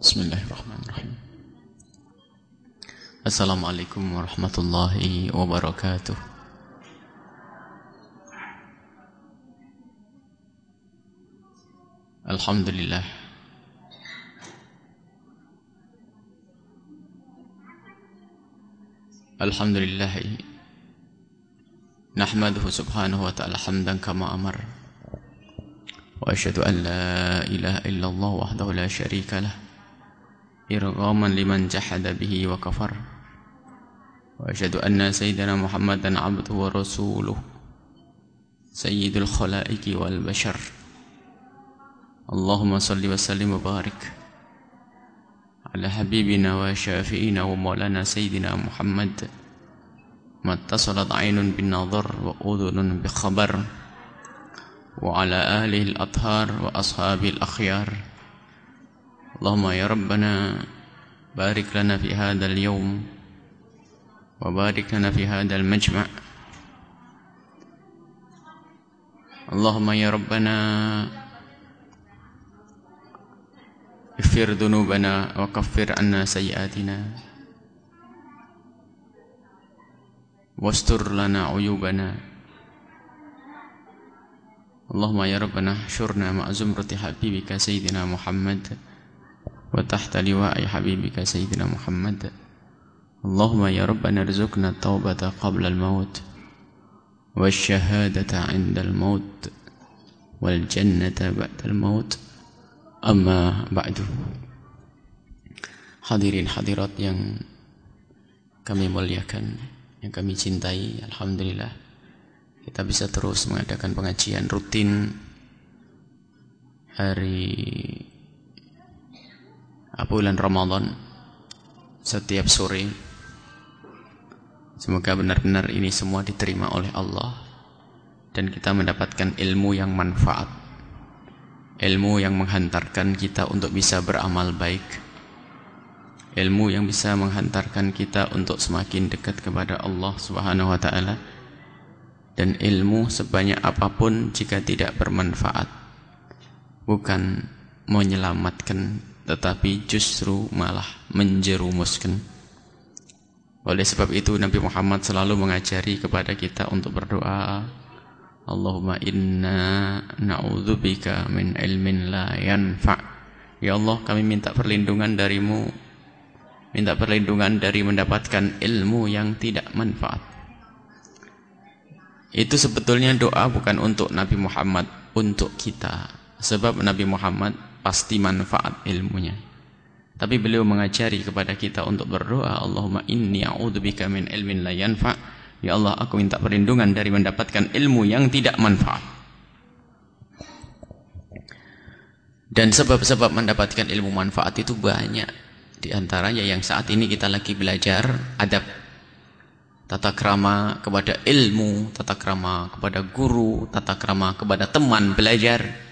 Bismillahirrahmanirrahim. Assalamualaikum warahmatullahi wabarakatuh. Alhamdulillah. Alhamdulillah. Nahmaduhu subhanahu wa ta'ala hamdan kama amar. Wa ashadu an la ilaha illallah wahdahu la sharika lah. إرغاما لمن جحد به وكفر. وأشهد أن سيدنا محمدا عبده ورسوله. سيد الخلائق والبشر. اللهم صل وسلم وبارك على حبيبنا وشافئنا ومولانا سيدنا محمد. ما اتصلت عين بالنظر وأذن بخبر وعلى آله الأطهار وأصحابه الأخيار. اللهم يا ربنا بارك لنا في هذا اليوم وبارك لنا في هذا المجمع. اللهم يا ربنا اغفر ذنوبنا وكفر عنا سيئاتنا. واستر لنا عيوبنا. اللهم يا ربنا احشرنا مع زمرة حبيبك سيدنا محمد. وتحت لواء حبيبك سيدنا محمد اللهم يا ربنا ارزقنا التوبة قبل الموت والشهادة عند الموت والجنة بعد الموت أما بعد Hadirin hadirat yang kami muliakan, yang kami cintai, Alhamdulillah kita bisa terus mengadakan pengajian rutin hari bulan Ramadan setiap sore. Semoga benar-benar ini semua diterima oleh Allah dan kita mendapatkan ilmu yang manfaat. Ilmu yang menghantarkan kita untuk bisa beramal baik. Ilmu yang bisa menghantarkan kita untuk semakin dekat kepada Allah Subhanahu wa taala. Dan ilmu sebanyak apa pun jika tidak bermanfaat bukan menyelamatkan tetapi justru malah menjerumuskan. Oleh sebab itu Nabi Muhammad selalu mengajari kepada kita untuk berdoa. Allahumma inna na'udzubika min ilmin la yanfa' Ya Allah kami minta perlindungan darimu. Minta perlindungan dari mendapatkan ilmu yang tidak manfaat. Itu sebetulnya doa bukan untuk Nabi Muhammad Untuk kita. Sebab Nabi Muhammad pasti manfaat ilmunya. Tapi beliau mengajari kepada kita untuk berdoa, Allahumma inni a'udzubika min ilmin la yanfa. Ya Allah, aku minta perlindungan dari mendapatkan ilmu yang tidak manfaat. Dan sebab-sebab mendapatkan ilmu manfaat itu banyak. Di antaranya yang saat ini kita lagi belajar adab tata krama kepada ilmu, tata krama kepada guru, tata krama kepada teman belajar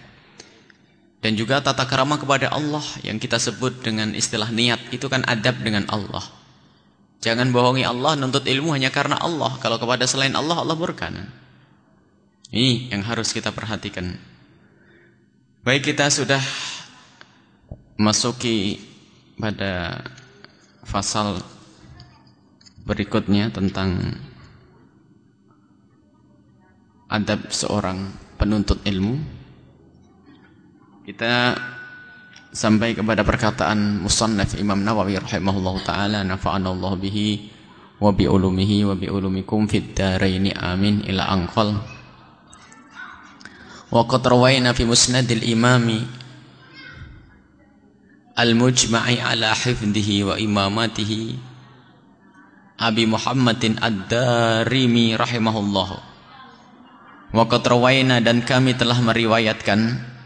dan juga tata kerama kepada Allah yang kita sebut dengan istilah niat itu kan adab dengan Allah. Jangan bohongi Allah nuntut ilmu hanya karena Allah. Kalau kepada selain Allah Allah berkanan ini yang harus kita perhatikan. Baik kita sudah masuki pada fasal berikutnya tentang adab seorang penuntut ilmu kita sampai kepada perkataan musannaf Imam Nawawi rahimahullah taala nafa'ana Allah bihi wa bi ulumihi wa bi ulumikum fid dharain amin ila anqal. Wa qad fi musnadil imami al-mujma'i ala hifdhihi wa imamatihi Abi Muhammadin Ad-Darimi rahimahullah wa qad dan kami telah meriwayatkan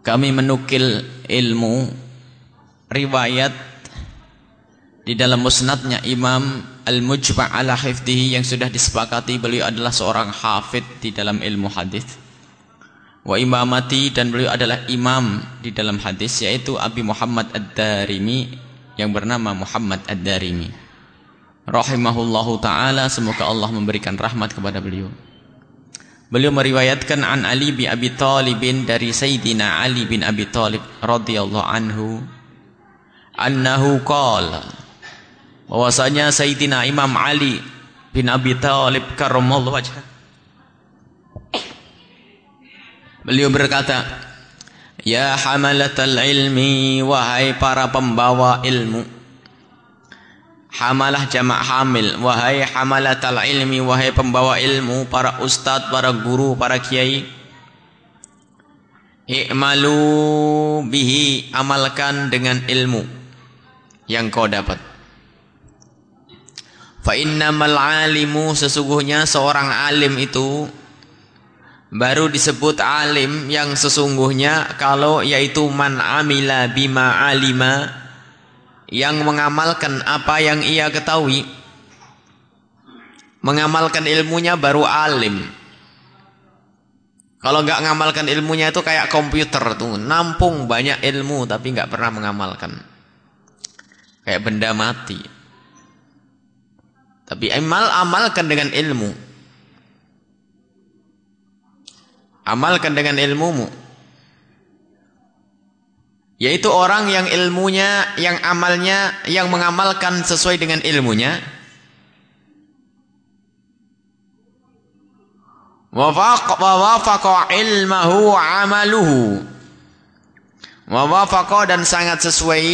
kami menukil ilmu riwayat di dalam musnadnya Imam Al-Mujba' ala hifdihi yang sudah disepakati beliau adalah seorang hafid di dalam ilmu hadis. Wa imamati dan beliau adalah imam di dalam hadis yaitu Abi Muhammad Ad-Darimi yang bernama Muhammad Ad-Darimi. Rahimahullahu taala semoga Allah memberikan rahmat kepada beliau. Beliau meriwayatkan an Ali bin Abi Thalib dari Sayyidina Ali bin Abi Thalib radhiyallahu anhu annahu qala bahwasanya Sayyidina Imam Ali bin Abi Thalib karramallahu wajhah Beliau berkata Ya hamalatal ilmi wahai para pembawa ilmu Hamalah jamak hamil. Wahai hamalatal ilmi Wahai pembawa ilmu Para ustadz, para guru, para kiai. I'malu bihi Amalkan dengan ilmu Yang kau dapat. Fa innamal alimu Sesungguhnya seorang alim itu Baru disebut alim yang sesungguhnya Kalau yaitu man amila bima alima yang mengamalkan apa yang ia ketahui. Mengamalkan ilmunya baru alim. Kalau nggak mengamalkan ilmunya itu kayak komputer tuh. Nampung banyak ilmu tapi nggak pernah mengamalkan. Kayak benda mati. Tapi amal amalkan dengan ilmu. Amalkan dengan ilmumu yaitu orang yang ilmunya, yang amalnya, yang mengamalkan sesuai dengan ilmunya. Wafaqa ilmahu amaluhu. Wafaqa dan sangat sesuai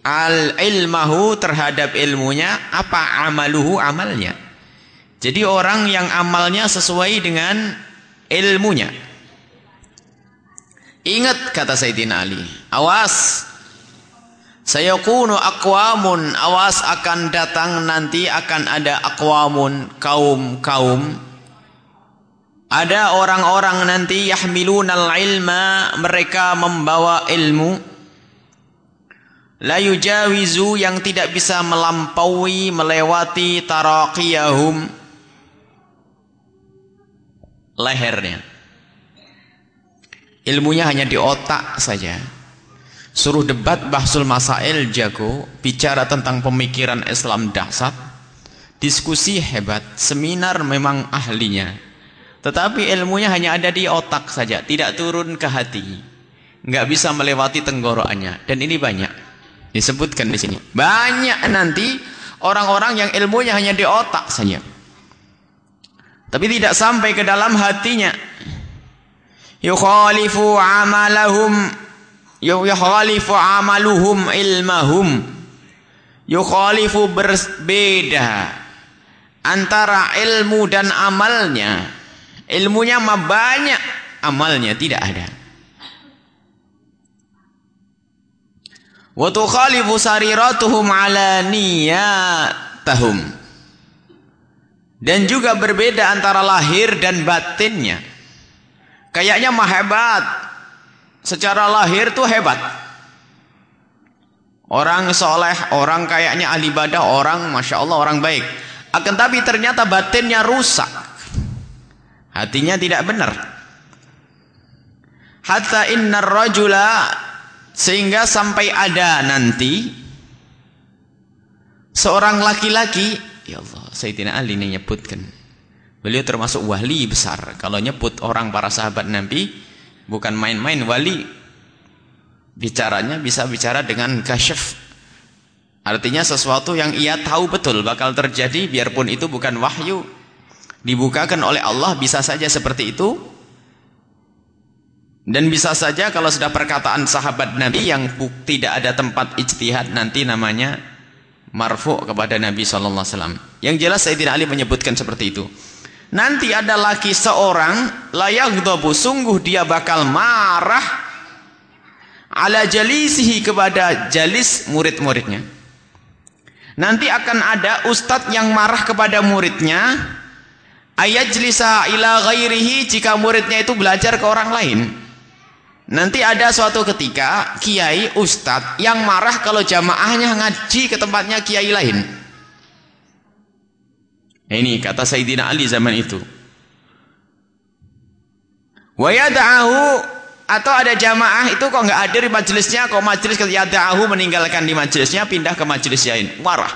al ilmahu terhadap ilmunya apa amaluhu amalnya. Jadi orang yang amalnya sesuai dengan ilmunya. Ingat kata Sayyidina Ali, awas. Saya kuno akwamun, awas akan datang nanti akan ada akwamun, kaum-kaum. Ada orang-orang nanti yahmilunal ilma, mereka membawa ilmu. La yujawizu yang tidak bisa melampaui, melewati taraqiyahum lehernya. Ilmunya hanya di otak saja. Suruh debat bahsul masail jago, bicara tentang pemikiran Islam dasar, diskusi hebat, seminar memang ahlinya. Tetapi ilmunya hanya ada di otak saja, tidak turun ke hati. Nggak bisa melewati tenggorokannya. Dan ini banyak. Disebutkan di sini. Banyak nanti orang-orang yang ilmunya hanya di otak saja. Tapi tidak sampai ke dalam hatinya yukhalifu amalahum yukhalifu amaluhum ilmahum. Yukhalifu berbeda antara ilmu dan amalnya. Ilmunya mah banyak amalnya tidak ada. Wa tukhalifu sariratuhum ala niyatahum. Dan juga berbeda antara lahir dan batinnya Kayaknya mah hebat. Secara lahir tuh hebat. Orang soleh, orang kayaknya ahli ibadah, orang masya Allah orang baik. Akan tapi ternyata batinnya rusak. Hatinya tidak benar. Hatta inna rajula sehingga sampai ada nanti seorang laki-laki, ya Allah, Sayyidina Ali ini nyebutkan Beliau termasuk wali besar. Kalau nyebut orang para sahabat Nabi, bukan main-main wali. Bicaranya bisa bicara dengan kasyaf. Artinya sesuatu yang ia tahu betul bakal terjadi, biarpun itu bukan wahyu. Dibukakan oleh Allah bisa saja seperti itu. Dan bisa saja kalau sudah perkataan sahabat Nabi yang tidak ada tempat ijtihad nanti namanya marfu kepada Nabi SAW. Yang jelas Sayyidina Ali menyebutkan seperti itu. Nanti ada laki seorang layak dobu sungguh dia bakal marah ala jalisihi kepada jalis murid-muridnya. Nanti akan ada ustadz yang marah kepada muridnya ayat jelisa ila ghairihi jika muridnya itu belajar ke orang lain. Nanti ada suatu ketika kiai ustadz yang marah kalau jamaahnya ngaji ke tempatnya kiai lain. Ini kata Sayyidina Ali zaman itu. Wa yad'ahu atau ada jamaah itu kok nggak hadir di majelisnya, kok majelis yad'ahu meninggalkan di majelisnya pindah ke majelis lain. Marah.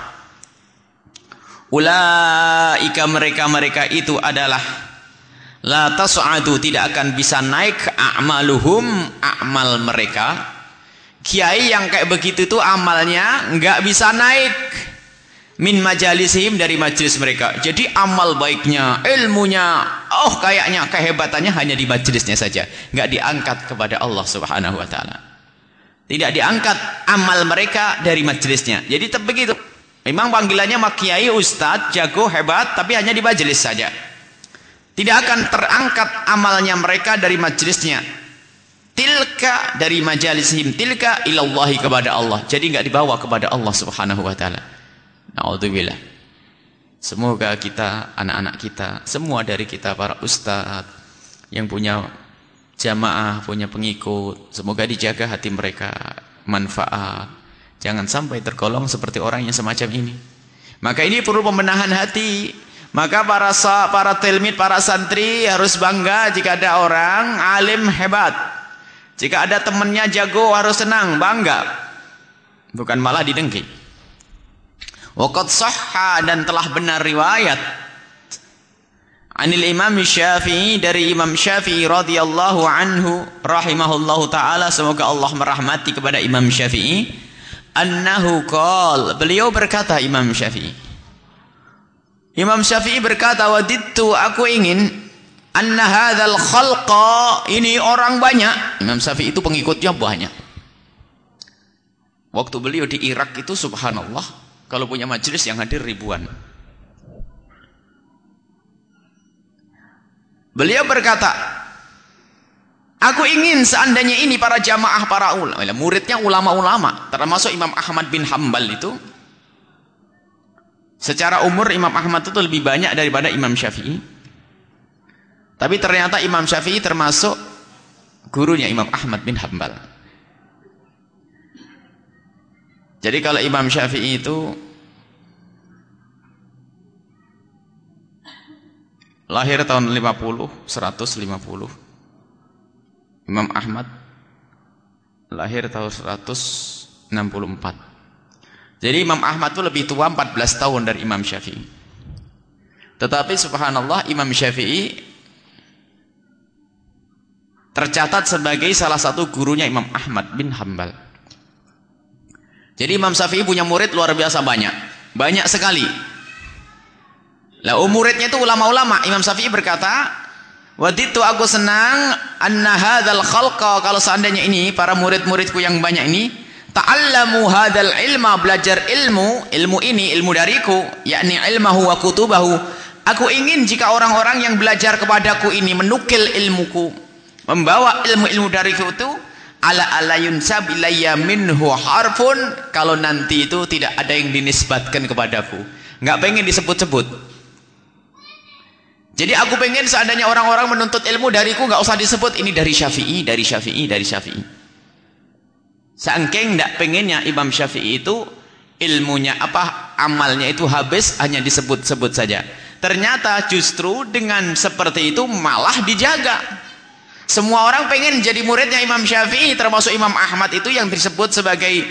Ulaika mereka-mereka itu adalah La tas'adu tidak akan bisa naik a'maluhum amal mereka. Kiai yang kayak begitu itu amalnya nggak bisa naik min majalisihim dari majelis mereka. Jadi amal baiknya, ilmunya, oh kayaknya kehebatannya hanya di majelisnya saja, nggak diangkat kepada Allah Subhanahu wa taala. Tidak diangkat amal mereka dari majelisnya. Jadi begitu. Memang panggilannya makiai ustadz, jago, hebat, tapi hanya di majelis saja. Tidak akan terangkat amalnya mereka dari majelisnya. Tilka dari majalisihim, tilka ilallahi kepada Allah. Jadi nggak dibawa kepada Allah Subhanahu wa taala. Nauzubillah. Semoga kita, anak-anak kita, semua dari kita para ustadz yang punya jamaah, punya pengikut, semoga dijaga hati mereka, manfaat. Jangan sampai tergolong seperti orang yang semacam ini. Maka ini perlu pembenahan hati. Maka para sa, para telmid, para santri harus bangga jika ada orang alim hebat. Jika ada temannya jago harus senang, bangga. Bukan malah didengki. Waqad sahha dan telah benar riwayat Anil Imam Syafi'i dari Imam Syafi'i radhiyallahu anhu rahimahullahu taala semoga Allah merahmati kepada Imam Syafi'i annahu qol beliau berkata Imam Syafi'i Imam Syafi'i berkata, "Wadittu aku ingin anna hadzal khalqa ini orang banyak." Imam Syafi'i itu pengikutnya banyak. Waktu beliau di Irak itu subhanallah, kalau punya majelis yang hadir ribuan. Beliau berkata, Aku ingin seandainya ini para jamaah para ulama, muridnya ulama-ulama, termasuk Imam Ahmad bin Hambal itu, Secara umur Imam Ahmad itu lebih banyak daripada Imam Syafi'i. Tapi ternyata Imam Syafi'i termasuk gurunya Imam Ahmad bin Hambal. Jadi kalau Imam Syafi'i itu lahir tahun 50, 150. Imam Ahmad lahir tahun 164. Jadi Imam Ahmad itu lebih tua 14 tahun dari Imam Syafi'i. Tetapi subhanallah Imam Syafi'i tercatat sebagai salah satu gurunya Imam Ahmad bin Hambal. Jadi Imam Syafi'i punya murid luar biasa banyak. Banyak sekali. Lah muridnya itu ulama-ulama. Imam Syafi'i berkata, "Waditu aku senang anna hadzal khalqa kalau seandainya ini para murid-muridku yang banyak ini ta'allamu hadal ilma belajar ilmu ilmu ini ilmu dariku yakni ilmahu wa kutubahu aku ingin jika orang-orang yang belajar kepadaku ini menukil ilmuku membawa ilmu-ilmu dariku itu ala ala yunsab ilayya minhu harfun. Kalau nanti itu tidak ada yang dinisbatkan kepadaku. Nggak pengen disebut-sebut. Jadi aku pengen seandainya orang-orang menuntut ilmu dariku nggak usah disebut. Ini dari syafi'i dari syafi'i dari syafi'i. Sangking tidak pengennya Imam Syafi'i itu ilmunya apa amalnya itu habis hanya disebut-sebut saja. Ternyata justru dengan seperti itu malah dijaga. Semua orang pengen jadi muridnya Imam Syafi'i termasuk Imam Ahmad itu yang disebut sebagai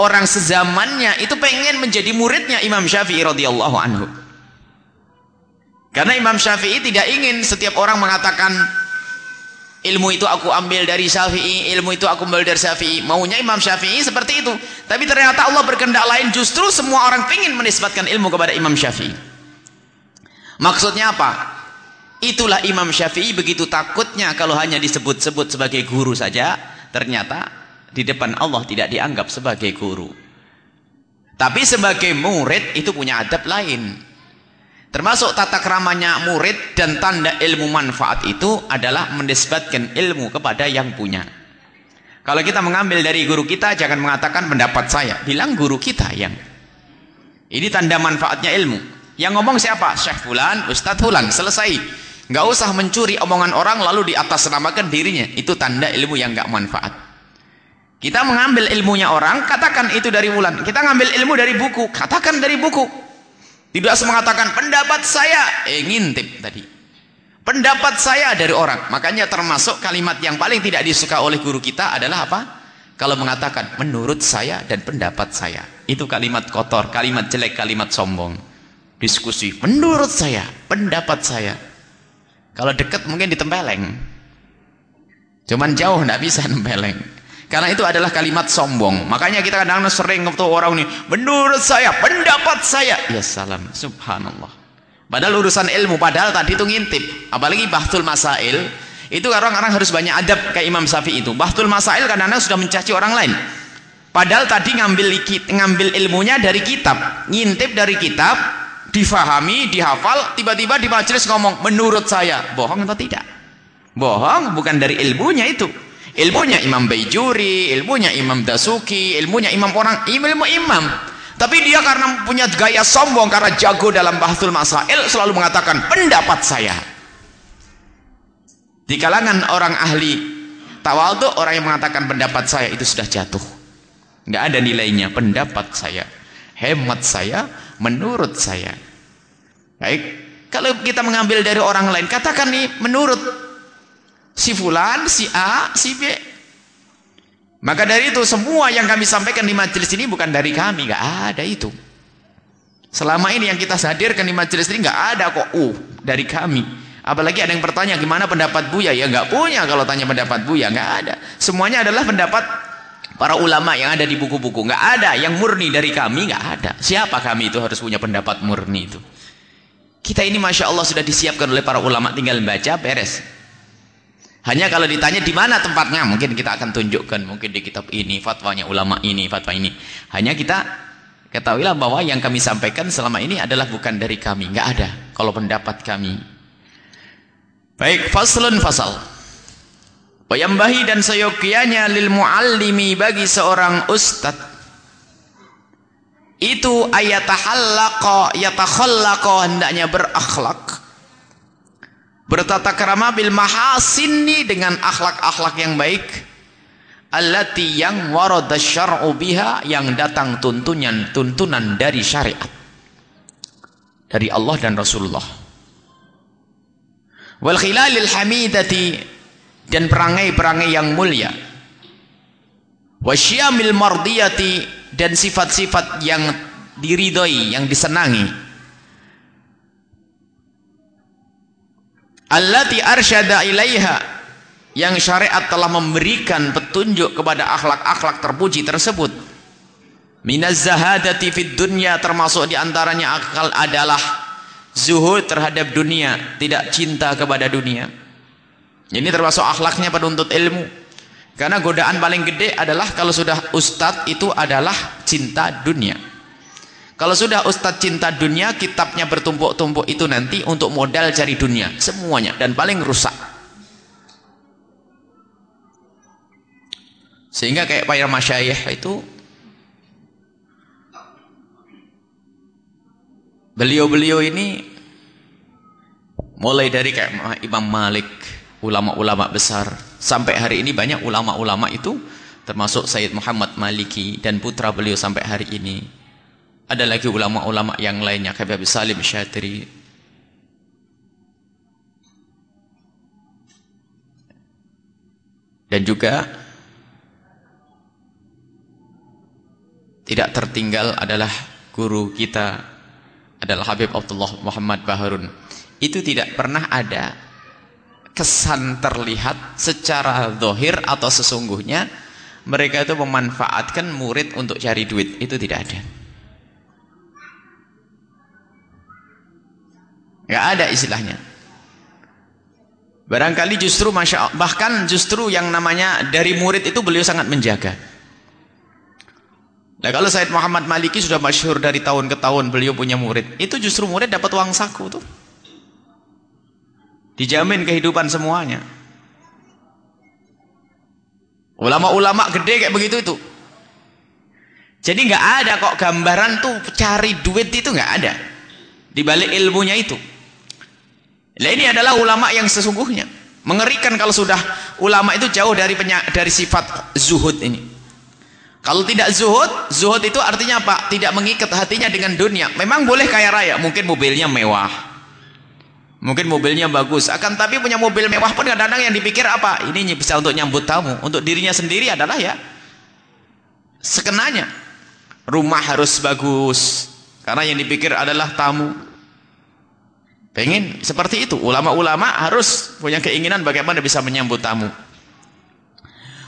orang sezamannya itu pengen menjadi muridnya Imam Syafi'i radhiyallahu anhu. Karena Imam Syafi'i tidak ingin setiap orang mengatakan ilmu itu aku ambil dari Syafi'i, ilmu itu aku ambil dari Syafi'i. Maunya Imam Syafi'i seperti itu. Tapi ternyata Allah berkehendak lain, justru semua orang ingin menisbatkan ilmu kepada Imam Syafi'i. Maksudnya apa? Itulah Imam Syafi'i begitu takutnya kalau hanya disebut-sebut sebagai guru saja, ternyata di depan Allah tidak dianggap sebagai guru. Tapi sebagai murid itu punya adab lain. Termasuk tata keramanya murid dan tanda ilmu manfaat itu adalah menisbatkan ilmu kepada yang punya. Kalau kita mengambil dari guru kita, jangan mengatakan pendapat saya. Bilang guru kita yang. Ini tanda manfaatnya ilmu. Yang ngomong siapa? Syekh Fulan, Ustadz Fulan. Selesai. Nggak usah mencuri omongan orang lalu di atas namakan dirinya. Itu tanda ilmu yang nggak manfaat. Kita mengambil ilmunya orang, katakan itu dari Fulan. Kita ngambil ilmu dari buku, katakan dari buku. Tidak mengatakan pendapat saya, eh ngintip tadi. Pendapat saya dari orang. Makanya termasuk kalimat yang paling tidak disuka oleh guru kita adalah apa? Kalau mengatakan menurut saya dan pendapat saya. Itu kalimat kotor, kalimat jelek, kalimat sombong. Diskusi menurut saya, pendapat saya. Kalau dekat mungkin ditempeleng. Cuman jauh tidak bisa nempeleng. Karena itu adalah kalimat sombong. Makanya kita kadang-kadang sering waktu orang ini, menurut saya, pendapat saya. Ya salam, subhanallah. Padahal urusan ilmu, padahal tadi itu ngintip. Apalagi bahtul masail, itu orang-orang harus banyak adab kayak Imam Syafi'i itu. Bahtul masail kadang-kadang sudah mencaci orang lain. Padahal tadi ngambil ngambil ilmunya dari kitab, ngintip dari kitab, difahami, dihafal, tiba-tiba di majelis ngomong, menurut saya, bohong atau tidak? Bohong bukan dari ilmunya itu ilmunya Imam Baijuri, ilmunya Imam Dasuki, ilmunya imam orang, ilmu imam. Tapi dia karena punya gaya sombong, karena jago dalam bahtul masail, selalu mengatakan pendapat saya. Di kalangan orang ahli tawaldu, orang yang mengatakan pendapat saya itu sudah jatuh. Nggak ada nilainya pendapat saya, hemat saya, menurut saya. Baik, kalau kita mengambil dari orang lain, katakan nih menurut si fulan, si A, si B. Maka dari itu semua yang kami sampaikan di majelis ini bukan dari kami, nggak ada itu. Selama ini yang kita hadirkan di majelis ini nggak ada kok uh dari kami. Apalagi ada yang bertanya gimana pendapat Buya? Ya nggak punya kalau tanya pendapat Buya, nggak ada. Semuanya adalah pendapat para ulama yang ada di buku-buku. Nggak ada yang murni dari kami, nggak ada. Siapa kami itu harus punya pendapat murni itu? Kita ini masya Allah sudah disiapkan oleh para ulama, tinggal baca beres. Hanya kalau ditanya di mana tempatnya, mungkin kita akan tunjukkan. Mungkin di kitab ini, fatwanya ulama ini, fatwa ini. Hanya kita ketahuilah bahwa yang kami sampaikan selama ini adalah bukan dari kami. Enggak ada kalau pendapat kami. Baik, faslun fasal. Wayambahi dan seyogianya lil muallimi bagi seorang ustad. Itu ayatahallaqa yatakhallaqa hendaknya berakhlak. Bertata kerama bil mahasini dengan akhlak-akhlak yang baik. Allati yang warada syar'u biha yang datang tuntunan tuntunan dari syariat. Dari Allah dan Rasulullah. Wal khilalil hamidati dan perangai-perangai yang mulia. Wasyamil mardiyati dan sifat-sifat yang diridhoi yang disenangi. Allati arsyada ilaiha yang syariat telah memberikan petunjuk kepada akhlak-akhlak terpuji tersebut. Minaz zahadati fid dunya termasuk di antaranya akal adalah zuhud terhadap dunia tidak cinta kepada dunia ini termasuk akhlaknya penuntut ilmu karena godaan paling gede adalah kalau sudah ustadz itu adalah cinta dunia kalau sudah Ustadz cinta dunia, kitabnya bertumpuk-tumpuk itu nanti untuk modal cari dunia. Semuanya. Dan paling rusak. Sehingga kayak Pak Masyayih itu beliau-beliau ini mulai dari kayak Imam Malik, ulama-ulama besar sampai hari ini banyak ulama-ulama itu termasuk Sayyid Muhammad Maliki dan putra beliau sampai hari ini ada lagi ulama-ulama yang lainnya Habib Salim Syatiri. Dan juga tidak tertinggal adalah guru kita adalah Habib Abdullah Muhammad Baharun. Itu tidak pernah ada kesan terlihat secara dohir atau sesungguhnya mereka itu memanfaatkan murid untuk cari duit. Itu tidak ada. Gak ada istilahnya. Barangkali justru Masya Allah, bahkan justru yang namanya dari murid itu beliau sangat menjaga. Nah kalau Said Muhammad Maliki sudah masyhur dari tahun ke tahun beliau punya murid. Itu justru murid dapat uang saku tuh. Dijamin kehidupan semuanya. Ulama-ulama gede kayak begitu itu. Jadi nggak ada kok gambaran tuh cari duit itu nggak ada. Di balik ilmunya itu. Nah ini adalah ulama yang sesungguhnya. Mengerikan kalau sudah ulama itu jauh dari dari sifat zuhud ini. Kalau tidak zuhud, zuhud itu artinya apa? Tidak mengikat hatinya dengan dunia. Memang boleh kaya raya, mungkin mobilnya mewah. Mungkin mobilnya bagus. Akan tapi punya mobil mewah pun kadang-kadang yang dipikir apa? Ini bisa untuk nyambut tamu. Untuk dirinya sendiri adalah ya sekenanya. Rumah harus bagus. Karena yang dipikir adalah tamu. Pengen seperti itu. Ulama-ulama harus punya keinginan bagaimana bisa menyambut tamu.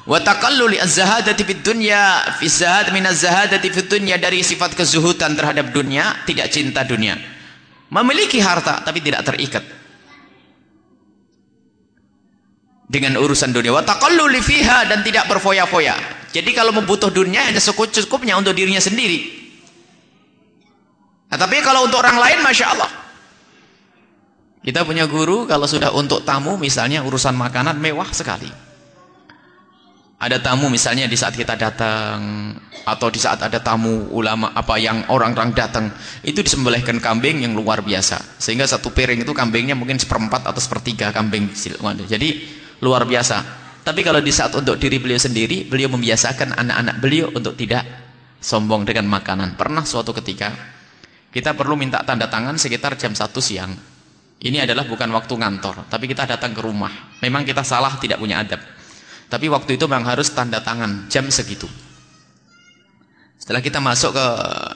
Wa taqallu li az-zahadati fid dunya fi zahad min az-zahadati dunya dari sifat kezuhudan terhadap dunia, tidak cinta dunia. Memiliki harta tapi tidak terikat dengan urusan dunia. Wa taqallu li fiha dan tidak berfoya-foya. Jadi kalau membutuh dunia hanya cukup-cukupnya untuk dirinya sendiri. Nah, tapi kalau untuk orang lain Masya Allah kita punya guru kalau sudah untuk tamu misalnya urusan makanan mewah sekali. Ada tamu misalnya di saat kita datang atau di saat ada tamu ulama apa yang orang-orang datang itu disembelihkan kambing yang luar biasa sehingga satu piring itu kambingnya mungkin seperempat atau sepertiga kambing jadi luar biasa tapi kalau di saat untuk diri beliau sendiri beliau membiasakan anak-anak beliau untuk tidak sombong dengan makanan pernah suatu ketika kita perlu minta tanda tangan sekitar jam 1 siang ini adalah bukan waktu ngantor, tapi kita datang ke rumah. Memang kita salah tidak punya adab. Tapi waktu itu memang harus tanda tangan jam segitu. Setelah kita masuk ke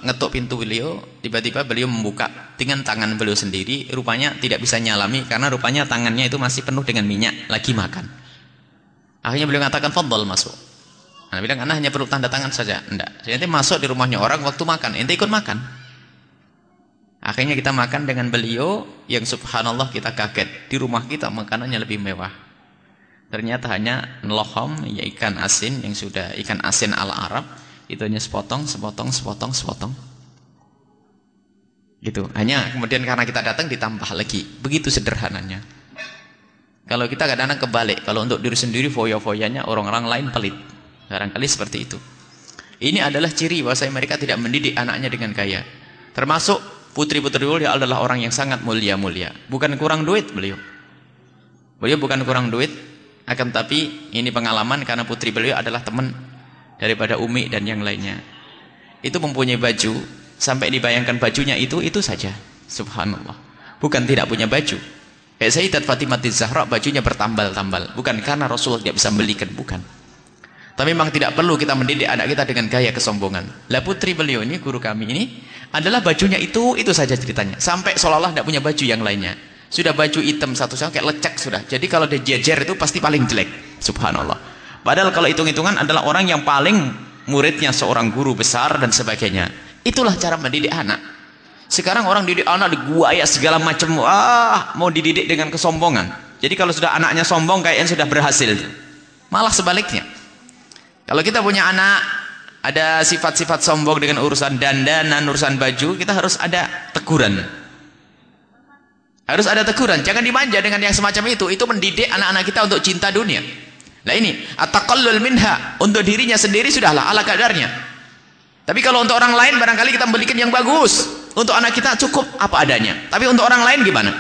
ngetuk pintu beliau, tiba-tiba beliau membuka dengan tangan beliau sendiri, rupanya tidak bisa nyalami karena rupanya tangannya itu masih penuh dengan minyak, lagi makan. Akhirnya beliau mengatakan, "Fadhal masuk." Nah, bilang, "Anda hanya perlu tanda tangan saja." Enggak. Nanti masuk di rumahnya orang waktu makan, ente ikut makan. Akhirnya kita makan dengan beliau yang subhanallah kita kaget. Di rumah kita makanannya lebih mewah. Ternyata hanya lohom, ya ikan asin yang sudah ikan asin ala Arab. Itu hanya sepotong, sepotong, sepotong, sepotong. Gitu. Hanya kemudian karena kita datang ditambah lagi. Begitu sederhananya. Kalau kita kadang-kadang kebalik. Kalau untuk diri sendiri foya-foyanya orang-orang lain pelit. Barangkali seperti itu. Ini adalah ciri bahwa mereka tidak mendidik anaknya dengan kaya. Termasuk Putri-putri beliau adalah orang yang sangat mulia-mulia. Bukan kurang duit beliau. Beliau bukan kurang duit. Akan tapi ini pengalaman karena putri beliau adalah teman daripada Umi dan yang lainnya. Itu mempunyai baju. Sampai dibayangkan bajunya itu, itu saja. Subhanallah. Bukan tidak punya baju. Kayak Sayyidat Fatimah Zahra bajunya bertambal-tambal. Bukan karena Rasulullah tidak bisa belikan. Bukan. Tapi memang tidak perlu kita mendidik anak kita dengan gaya kesombongan. Lah putri beliau ini, guru kami ini, adalah bajunya itu, itu saja ceritanya. Sampai seolah-olah tidak punya baju yang lainnya. Sudah baju hitam satu sama kayak lecek sudah. Jadi kalau dia jejer itu pasti paling jelek. Subhanallah. Padahal kalau hitung-hitungan adalah orang yang paling muridnya seorang guru besar dan sebagainya. Itulah cara mendidik anak. Sekarang orang didik anak di gua ya segala macam. Wah, mau dididik dengan kesombongan. Jadi kalau sudah anaknya sombong kayaknya sudah berhasil. Malah sebaliknya. Kalau kita punya anak ada sifat-sifat sombong dengan urusan dandanan, urusan baju, kita harus ada teguran. Harus ada teguran, jangan dimanja dengan yang semacam itu. Itu mendidik anak-anak kita untuk cinta dunia. Nah ini, ataqallul minha, untuk dirinya sendiri sudahlah ala kadarnya. Tapi kalau untuk orang lain barangkali kita belikan yang bagus. Untuk anak kita cukup apa adanya. Tapi untuk orang lain gimana?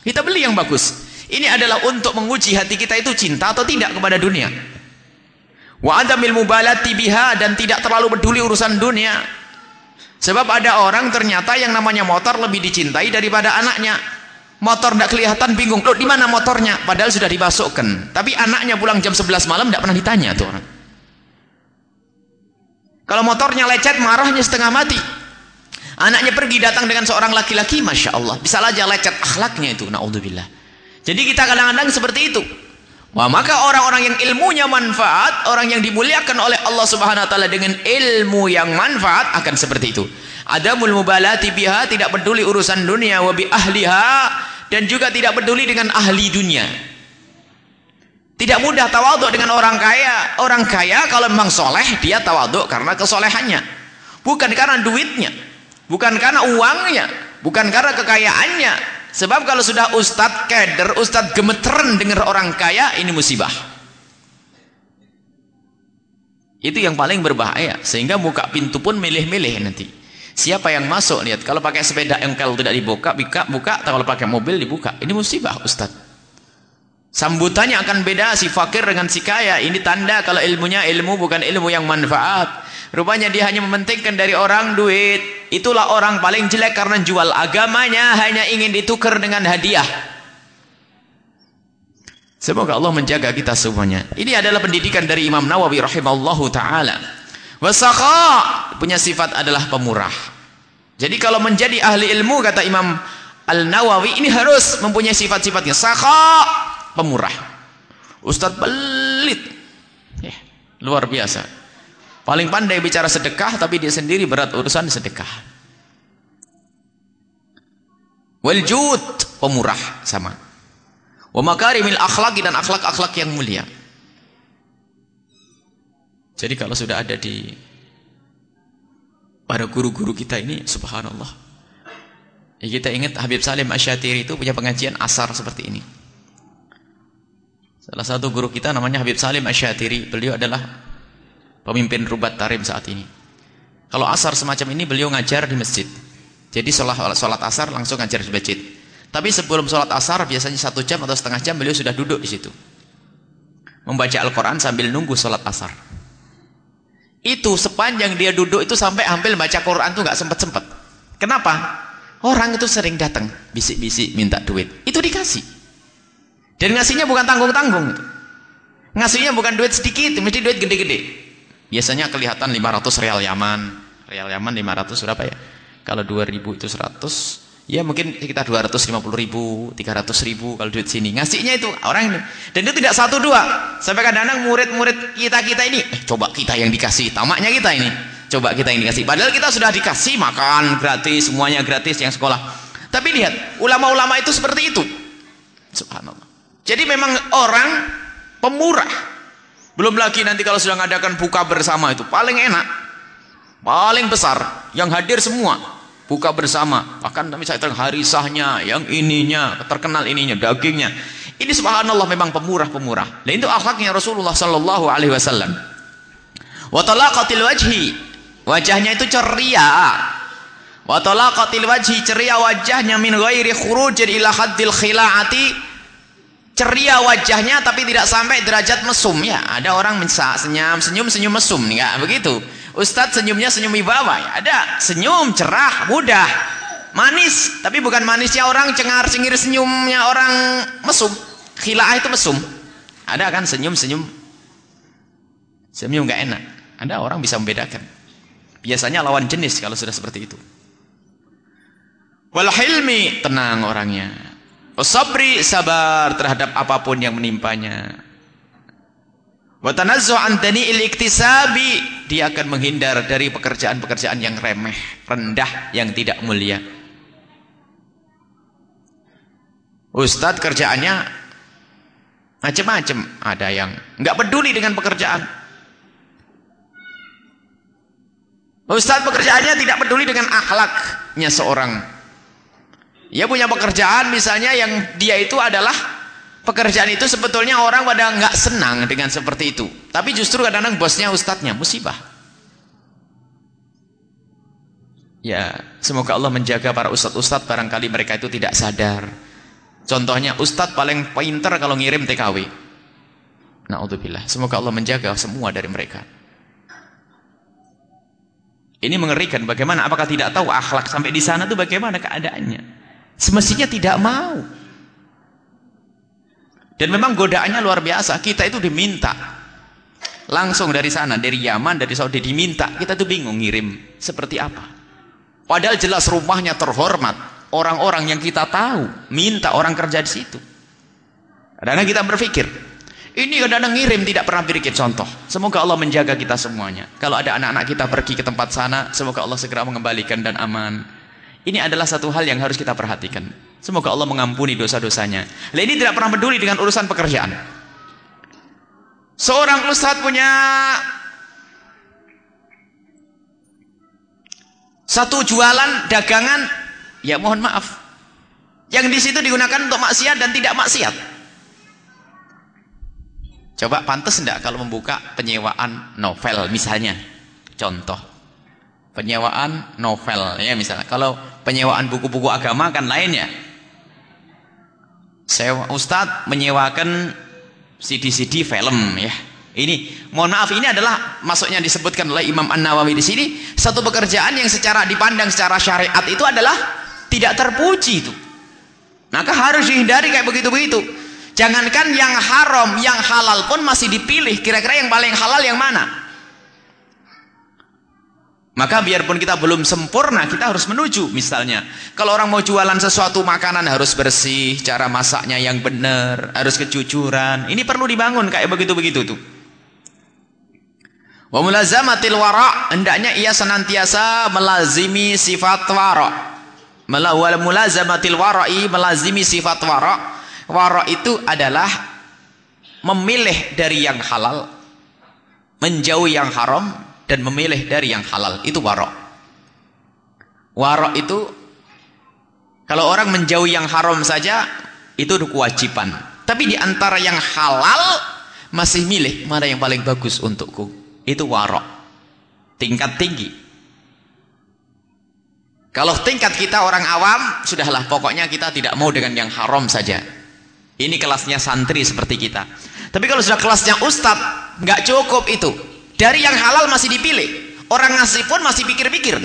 Kita beli yang bagus. Ini adalah untuk menguji hati kita itu cinta atau tidak kepada dunia wa adamil mubalati biha dan tidak terlalu peduli urusan dunia sebab ada orang ternyata yang namanya motor lebih dicintai daripada anaknya motor tidak kelihatan bingung. Loh di mana motornya? Padahal sudah dibasukkan tapi anaknya pulang jam 11 malam tidak pernah ditanya tuh. Orang kalau motornya lecet marahnya setengah mati. Anaknya pergi datang dengan seorang laki-laki Masya Allah. Bisa aja lecet akhlaknya itu na'udzubillah. Jadi kita kadang-kadang seperti itu. Wah, maka orang-orang yang ilmunya manfaat, orang yang dimuliakan oleh Allah Subhanahu wa taala dengan ilmu yang manfaat akan seperti itu. Adamul mubalati biha tidak peduli urusan dunia wa bi ahliha dan juga tidak peduli dengan ahli dunia. Tidak mudah tawaduk dengan orang kaya. Orang kaya kalau memang soleh, dia tawaduk karena kesolehannya. Bukan karena duitnya. Bukan karena uangnya. Bukan karena kekayaannya Sebab kalau sudah ustadz keder, ustadz gemeteran dengar orang kaya, ini musibah. Itu yang paling berbahaya. Sehingga buka pintu pun milih-milih nanti. Siapa yang masuk, lihat. Kalau pakai sepeda kalau tidak dibuka, buka, buka. Kalau pakai mobil dibuka. Ini musibah ustadz. Sambutannya akan beda si fakir dengan si kaya. Ini tanda kalau ilmunya ilmu bukan ilmu yang manfaat. Rupanya dia hanya mementingkan dari orang duit. Itulah orang paling jelek karena jual agamanya hanya ingin ditukar dengan hadiah. Semoga Allah menjaga kita semuanya. Ini adalah pendidikan dari Imam Nawawi rahimallahu taala. Wasakha punya sifat adalah pemurah. Jadi kalau menjadi ahli ilmu kata Imam Al-Nawawi ini harus mempunyai sifat-sifatnya. Sakha, pemurah. Ustadz pelit. Ya, luar biasa. Paling pandai bicara sedekah, tapi dia sendiri berat urusan sedekah. Waljud, pemurah sama. Wa makarimil akhlaki dan akhlak-akhlak yang mulia. Jadi kalau sudah ada di para guru-guru kita ini, subhanallah. Ya kita ingat Habib Salim Asyatiri itu punya pengajian asar seperti ini. Salah satu guru kita namanya Habib Salim Asyatiri. Beliau adalah pemimpin rubat tarim saat ini. Kalau asar semacam ini beliau ngajar di masjid. Jadi sholat, sholat asar langsung ngajar di masjid. Tapi sebelum sholat asar biasanya satu jam atau setengah jam beliau sudah duduk di situ. Membaca Al-Quran sambil nunggu sholat asar. Itu sepanjang dia duduk itu sampai hampir baca Quran itu nggak sempat-sempat. Kenapa? Orang itu sering datang, bisik-bisik minta duit. Itu dikasih. Dan ngasihnya bukan tanggung-tanggung. Ngasihnya bukan duit sedikit, mesti duit gede-gede. Biasanya kelihatan 500 real Yaman. Real Yaman 500 berapa ya? Kalau 2000 itu 100, ya mungkin sekitar 250 ribu, 300 ribu kalau duit sini. Ngasihnya itu orang ini. Dan itu tidak satu dua. Sampai kadang-kadang murid-murid kita-kita ini, eh coba kita yang dikasih, tamaknya kita ini. Coba kita ini kasih. Padahal kita sudah dikasih makan gratis, semuanya gratis yang sekolah. Tapi lihat, ulama-ulama itu seperti itu. Subhanallah. Jadi memang orang pemurah. Belum lagi nanti kalau sudah mengadakan buka bersama itu paling enak. Paling besar yang hadir semua buka bersama. Bahkan kami saya hari sahnya, yang ininya, terkenal ininya, dagingnya. Ini subhanallah memang pemurah-pemurah. Dan itu akhlaknya Rasulullah sallallahu alaihi wasallam. Wa talaqatil wajhi Wajahnya itu ceria. Wa talaqatil wajhi ceria wajahnya min ghairi khurujin ila haddil khila'ati. Ceria wajahnya tapi tidak sampai derajat mesum ya. Ada orang senyum senyum senyum mesum enggak begitu. Ustadz senyumnya senyum wibawa ya. Ada senyum cerah, mudah. Manis, tapi bukan manisnya orang cengar-cengir senyumnya orang mesum. Khila'ah itu mesum. Ada kan senyum-senyum senyum enggak enak. Ada orang bisa membedakan. Biasanya lawan jenis kalau sudah seperti itu. Wal hilmi tenang orangnya. Sabri sabar terhadap apa pun yang menimpanya. Wa tanazzu an il iktisabi dia akan menghindar dari pekerjaan-pekerjaan yang remeh, rendah, yang tidak mulia. Ustadz kerjaannya macam-macam, ada yang nggak peduli dengan pekerjaan. Ustaz pekerjaannya tidak peduli dengan akhlaknya seorang. Dia punya pekerjaan misalnya yang dia itu adalah pekerjaan itu sebetulnya orang pada nggak senang dengan seperti itu. Tapi justru kadang-kadang bosnya ustadznya musibah. Ya, semoga Allah menjaga para ustadz-ustadz barangkali mereka itu tidak sadar. Contohnya ustadz paling pinter kalau ngirim TKW. Na'udzubillah. Semoga Allah menjaga semua dari mereka. Ini mengerikan bagaimana apakah tidak tahu akhlak sampai di sana itu bagaimana keadaannya. Semestinya tidak mau. Dan memang godaannya luar biasa. Kita itu diminta langsung dari sana, dari Yaman, dari Saudi diminta. Kita tuh bingung ngirim seperti apa. Padahal jelas rumahnya terhormat. Orang-orang yang kita tahu minta orang kerja di situ. Karena kita berpikir, ini kadang-kadang ngirim tidak pernah berikan contoh. Semoga Allah menjaga kita semuanya. Kalau ada anak-anak kita pergi ke tempat sana, semoga Allah segera mengembalikan dan aman. Ini adalah satu hal yang harus kita perhatikan. Semoga Allah mengampuni dosa-dosanya. Nah, ini tidak pernah peduli dengan urusan pekerjaan. Seorang ustadz punya satu jualan dagangan, ya mohon maaf. Yang di situ digunakan untuk maksiat dan tidak maksiat. Coba pantas enggak kalau membuka penyewaan novel misalnya. Contoh. Penyewaan novel ya misalnya. Kalau penyewaan buku-buku agama kan lainnya. Saya Ustadz menyewakan CD-CD film ya. Ini mohon maaf ini adalah masuknya disebutkan oleh Imam An-Nawawi di sini satu pekerjaan yang secara dipandang secara syariat itu adalah tidak terpuji itu. Maka harus dihindari kayak begitu-begitu. Jangankan yang haram, yang halal pun masih dipilih. Kira-kira yang paling halal yang mana? Maka biarpun kita belum sempurna, kita harus menuju. Misalnya, kalau orang mau jualan sesuatu makanan harus bersih, cara masaknya yang benar, harus kejujuran. Ini perlu dibangun kayak begitu-begitu tuh. Wa mulazamatil wara, hendaknya ia senantiasa melazimi sifat wara. Wal mulazamatil wara'i melazimi sifat wara. Wara itu adalah memilih dari yang halal, menjauhi yang haram, dan memilih dari yang halal. Itu warok. Warok itu kalau orang menjauhi yang haram saja itu kewajiban. Tapi di antara yang halal masih milih mana yang paling bagus untukku. Itu warok. Tingkat tinggi. Kalau tingkat kita orang awam sudahlah pokoknya kita tidak mau dengan yang haram saja. Ini kelasnya santri seperti kita. Tapi kalau sudah kelasnya ustadz nggak cukup itu dari yang halal masih dipilih. Orang ngasih pun masih pikir-pikir.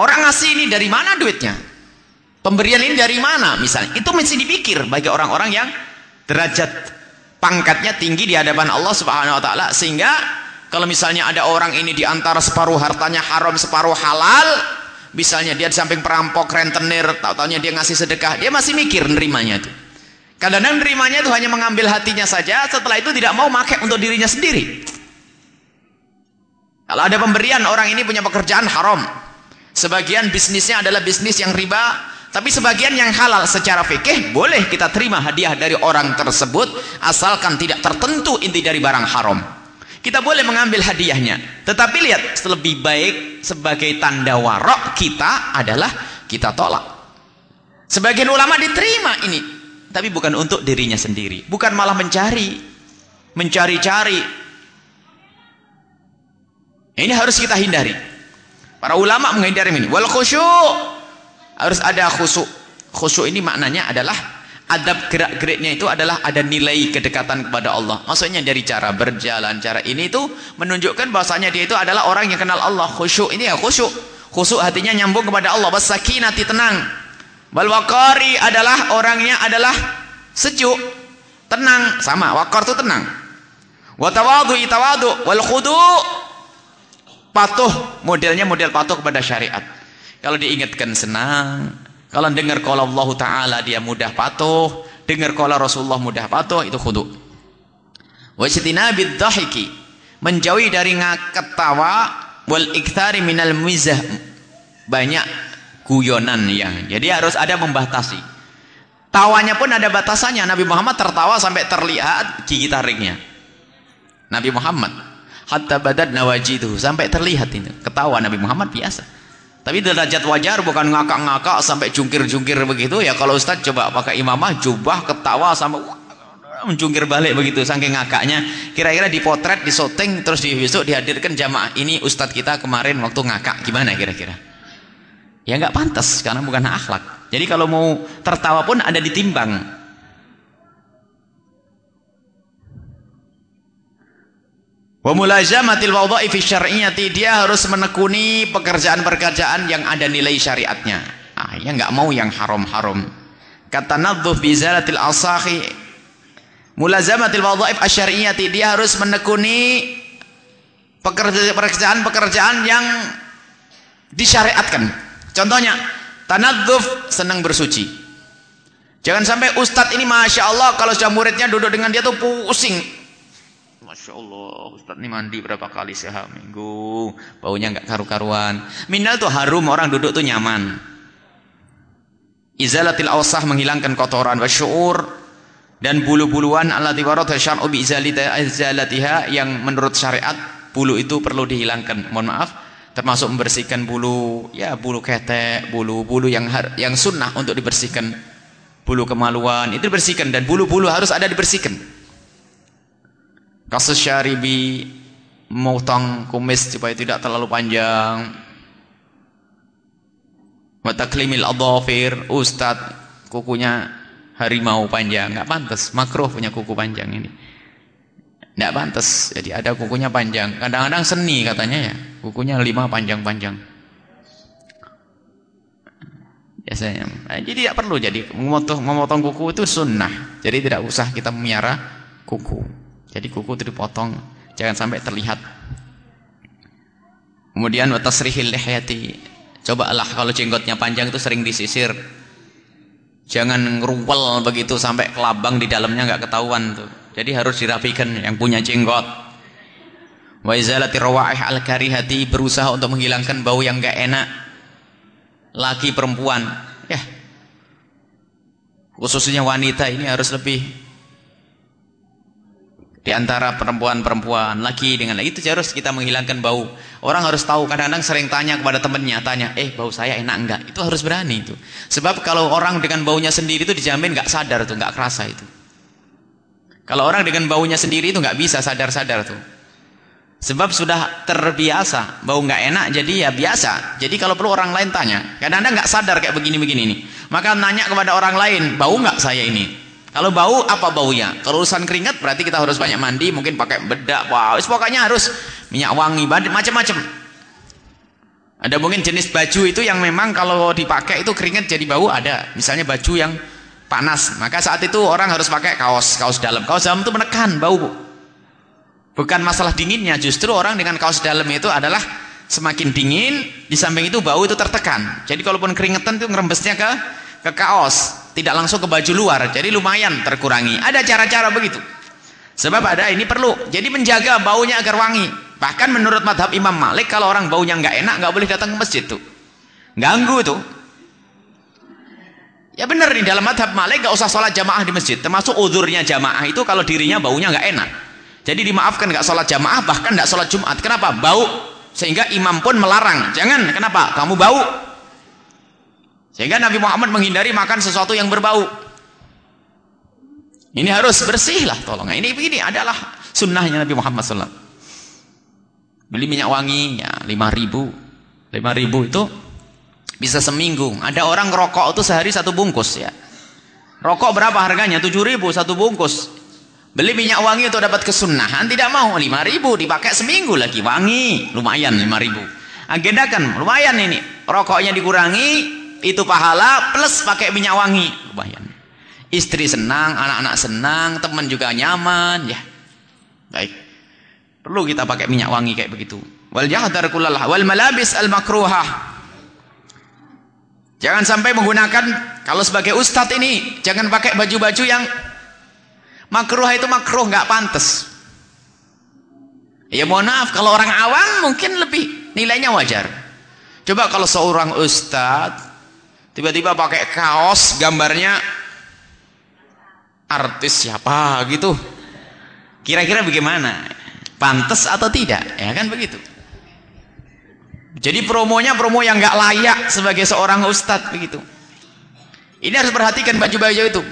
Orang ngasih ini dari mana duitnya? Pemberian ini dari mana misalnya? Itu mesti dipikir bagi orang-orang yang derajat pangkatnya tinggi di hadapan Allah Subhanahu wa taala sehingga kalau misalnya ada orang ini di antara separuh hartanya haram, separuh halal, misalnya dia di samping perampok, rentenir, tahu-taunya dia ngasih sedekah, dia masih mikir nerimanya itu. Kadang-kadang nerimanya itu hanya mengambil hatinya saja, setelah itu tidak mau pakai untuk dirinya sendiri. Kalau ada pemberian, orang ini punya pekerjaan haram. Sebagian bisnisnya adalah bisnis yang riba, tapi sebagian yang halal secara fikih, boleh kita terima hadiah dari orang tersebut, asalkan tidak tertentu inti dari barang haram. Kita boleh mengambil hadiahnya. Tetapi lihat, lebih baik sebagai tanda warok kita adalah kita tolak. Sebagian ulama diterima ini tapi bukan untuk dirinya sendiri. Bukan malah mencari. Mencari-cari. Ini harus kita hindari. Para ulama menghindari ini. Wal khusyuk harus ada khusyuk khusyuk ini maknanya adalah adab gerak-geriknya itu adalah ada nilai kedekatan kepada Allah. Maksudnya dari cara berjalan cara ini itu menunjukkan bahwasanya dia itu adalah orang yang kenal Allah. Khusyuk ini ya khusyuk khusyuk hatinya nyambung kepada Allah. Wasakinati tenang Wal wakari adalah orangnya adalah sejuk, tenang, sama. Wakar itu tenang. Wa tawadu itawadu wal khudu patuh, modelnya model patuh kepada syariat. Kalau diingatkan senang, kalau dengar kalau Allah taala dia mudah patuh, dengar kalau Rasulullah mudah patuh itu khudu. Wa istinabi dhahiki, menjauhi dari ngaketawa wal ikthari minal mizah banyak guyonan ya. Jadi harus ada membatasi. Tawanya pun ada batasannya. Nabi Muhammad tertawa sampai terlihat gigi taringnya. Nabi Muhammad hatta badat nawajidu sampai terlihat ini. Ketawa Nabi Muhammad biasa. Tapi derajat wajar bukan ngakak-ngakak sampai jungkir-jungkir begitu ya. Kalau Ustaz coba pakai imamah jubah ketawa sampai mencungkir balik begitu saking ngakaknya kira-kira dipotret disoting terus di besok dihadirkan jamaah ini ustadz kita kemarin waktu ngakak gimana kira-kira Ya nggak pantas karena bukan akhlak. Jadi kalau mau tertawa pun ada ditimbang. Wa mulazamatil wadha'i fi syar'iyyati dia harus menekuni pekerjaan-pekerjaan yang ada nilai syariatnya. Ah, ya nggak mau yang haram-haram. Kata nadhuf bi zalatil asahi mulazamatil wadha'if asyar'iyyati dia harus menekuni pekerjaan-pekerjaan yang disyariatkan Contohnya, tanadzuf senang bersuci. Jangan sampai ustadz ini Masya Allah kalau sudah muridnya duduk dengan dia tuh pusing. Masya Allah, ustadz ini mandi berapa kali sehari minggu. Baunya nggak karu-karuan. Minal tuh harum, orang duduk tuh nyaman. Izalatil awsah menghilangkan kotoran. Wasyu'ur dan bulu-buluan allati warad syar'u bi izalatiha yang menurut syariat bulu itu perlu dihilangkan. Mohon maaf, termasuk membersihkan bulu ya bulu ketek bulu-bulu yang yang sunnah untuk dibersihkan. Bulu kemaluan itu dibersihkan dan bulu-bulu harus ada dibersihkan. Kasus syaribi motong kumis supaya tidak terlalu panjang. Wataklimil adhafir ustad kukunya harimau panjang. Nggak pantas makruh punya kuku panjang ini tidak pantas. Jadi ada kukunya panjang. Kadang-kadang seni katanya ya. Kukunya lima panjang-panjang. Biasanya. Nah, jadi tidak perlu. Jadi memotong, memotong kuku itu sunnah. Jadi tidak usah kita memiara kuku. Jadi kuku itu dipotong. Jangan sampai terlihat. Kemudian watasrihil lihyati. Cobalah kalau jenggotnya panjang itu sering disisir. Jangan ngeruwel begitu sampai kelabang di dalamnya nggak ketahuan tuh. Jadi harus dirapikan yang punya jenggot. Wa izalati rawaih al-karihati berusaha untuk menghilangkan bau yang enggak enak. Laki perempuan, ya. Khususnya wanita ini harus lebih di antara perempuan-perempuan laki dengan laki itu harus kita menghilangkan bau orang harus tahu kadang-kadang sering tanya kepada temannya tanya eh bau saya enak enggak itu harus berani itu sebab kalau orang dengan baunya sendiri itu dijamin enggak sadar tuh enggak kerasa itu kalau orang dengan baunya sendiri itu enggak bisa sadar-sadar tuh sebab sudah terbiasa bau enggak enak jadi ya biasa jadi kalau perlu orang lain tanya kadang-kadang enggak sadar kayak begini-begini nih maka nanya kepada orang lain bau enggak saya ini kalau bau apa baunya? Kalau urusan keringat berarti kita harus banyak mandi, mungkin pakai bedak. Wow. pokoknya harus minyak wangi, macam-macam. Ada mungkin jenis baju itu yang memang kalau dipakai itu keringat jadi bau ada. Misalnya baju yang panas, maka saat itu orang harus pakai kaos, kaos dalam. Kaos dalam itu menekan bau. Bukan masalah dinginnya, justru orang dengan kaos dalam itu adalah semakin dingin, di samping itu bau itu tertekan. Jadi kalaupun keringetan itu ngerembesnya ke ke kaos tidak langsung ke baju luar. Jadi lumayan terkurangi. Ada cara-cara begitu. Sebab ada ini perlu. Jadi menjaga baunya agar wangi. Bahkan menurut madhab Imam Malik kalau orang baunya nggak enak nggak boleh datang ke masjid tuh. Ganggu tuh ya benar nih dalam madhab Malik nggak usah sholat jamaah di masjid. Termasuk udurnya jamaah itu kalau dirinya baunya nggak enak. Jadi dimaafkan nggak sholat jamaah bahkan nggak sholat Jumat. Kenapa? Bau. Sehingga imam pun melarang. Jangan. Kenapa? Kamu bau. Sehingga Nabi Muhammad menghindari makan sesuatu yang berbau. Ini harus bersih lah tolong. Ini ini adalah sunnahnya Nabi Muhammad SAW. Beli minyak wangi ya 5 ribu. 5 ribu itu bisa seminggu. Ada orang rokok itu sehari satu bungkus ya. Rokok berapa harganya? 7 ribu satu bungkus. Beli minyak wangi untuk dapat kesunahan? Tidak mau. 5 ribu dipakai seminggu lagi. Wangi. Lumayan 5 ribu. Agendakan lumayan ini. Rokoknya dikurangi itu pahala plus pakai minyak wangi. Lumayan. Istri senang anak-anak senang teman juga nyaman ya. Baik. Perlu kita pakai minyak wangi kayak begitu. Wal jahdar kullalah wal malabis al makruhah jangan sampai menggunakan kalau sebagai ustadz ini jangan pakai baju-baju yang makruh itu makruh nggak pantas. Ya mohon maaf kalau orang awam mungkin lebih nilainya wajar. Coba kalau seorang ustadz tiba-tiba pakai kaos gambarnya artis siapa gitu. Kira-kira bagaimana? Pantas atau tidak? Ya kan begitu jadi promonya promo yang nggak layak sebagai seorang ustadz begitu. Ini harus perhatikan baju-baju itu.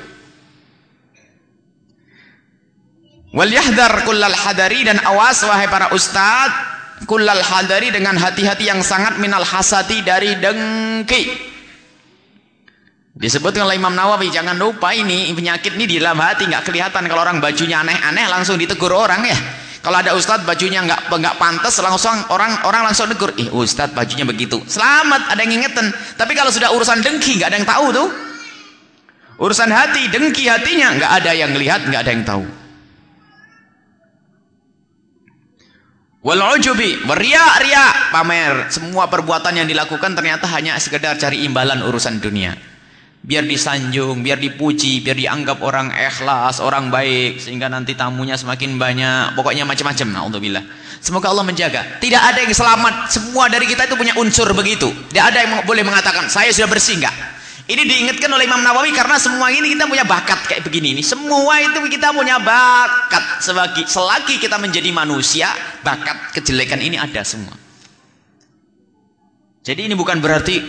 Wal yahdar kullal hadari dan awas wahai para ustadz kullal hadari dengan hati-hati yang sangat minal hasati dari dengki. Disebut oleh Imam Nawawi, jangan lupa ini penyakit ini di dalam hati nggak kelihatan kalau orang bajunya aneh-aneh langsung ditegur orang ya. Kalau ada ustadz bajunya nggak nggak pantas langsung orang orang langsung negur, ih ustadz bajunya begitu. Selamat ada yang ingetin. Tapi kalau sudah urusan dengki nggak ada yang tahu tuh. Urusan hati dengki hatinya nggak ada yang lihat nggak ada yang tahu. Wal ujubi beria ria pamer semua perbuatan yang dilakukan ternyata hanya sekedar cari imbalan urusan dunia biar disanjung, biar dipuji, biar dianggap orang ikhlas, orang baik sehingga nanti tamunya semakin banyak. Pokoknya macam-macam. Nauzubillah. Semoga Allah menjaga. Tidak ada yang selamat. Semua dari kita itu punya unsur begitu. Tidak ada yang boleh mengatakan saya sudah bersih enggak. Ini diingatkan oleh Imam Nawawi karena semua ini kita punya bakat kayak begini ini. Semua itu kita punya bakat selagi selagi kita menjadi manusia, bakat kejelekan ini ada semua. Jadi ini bukan berarti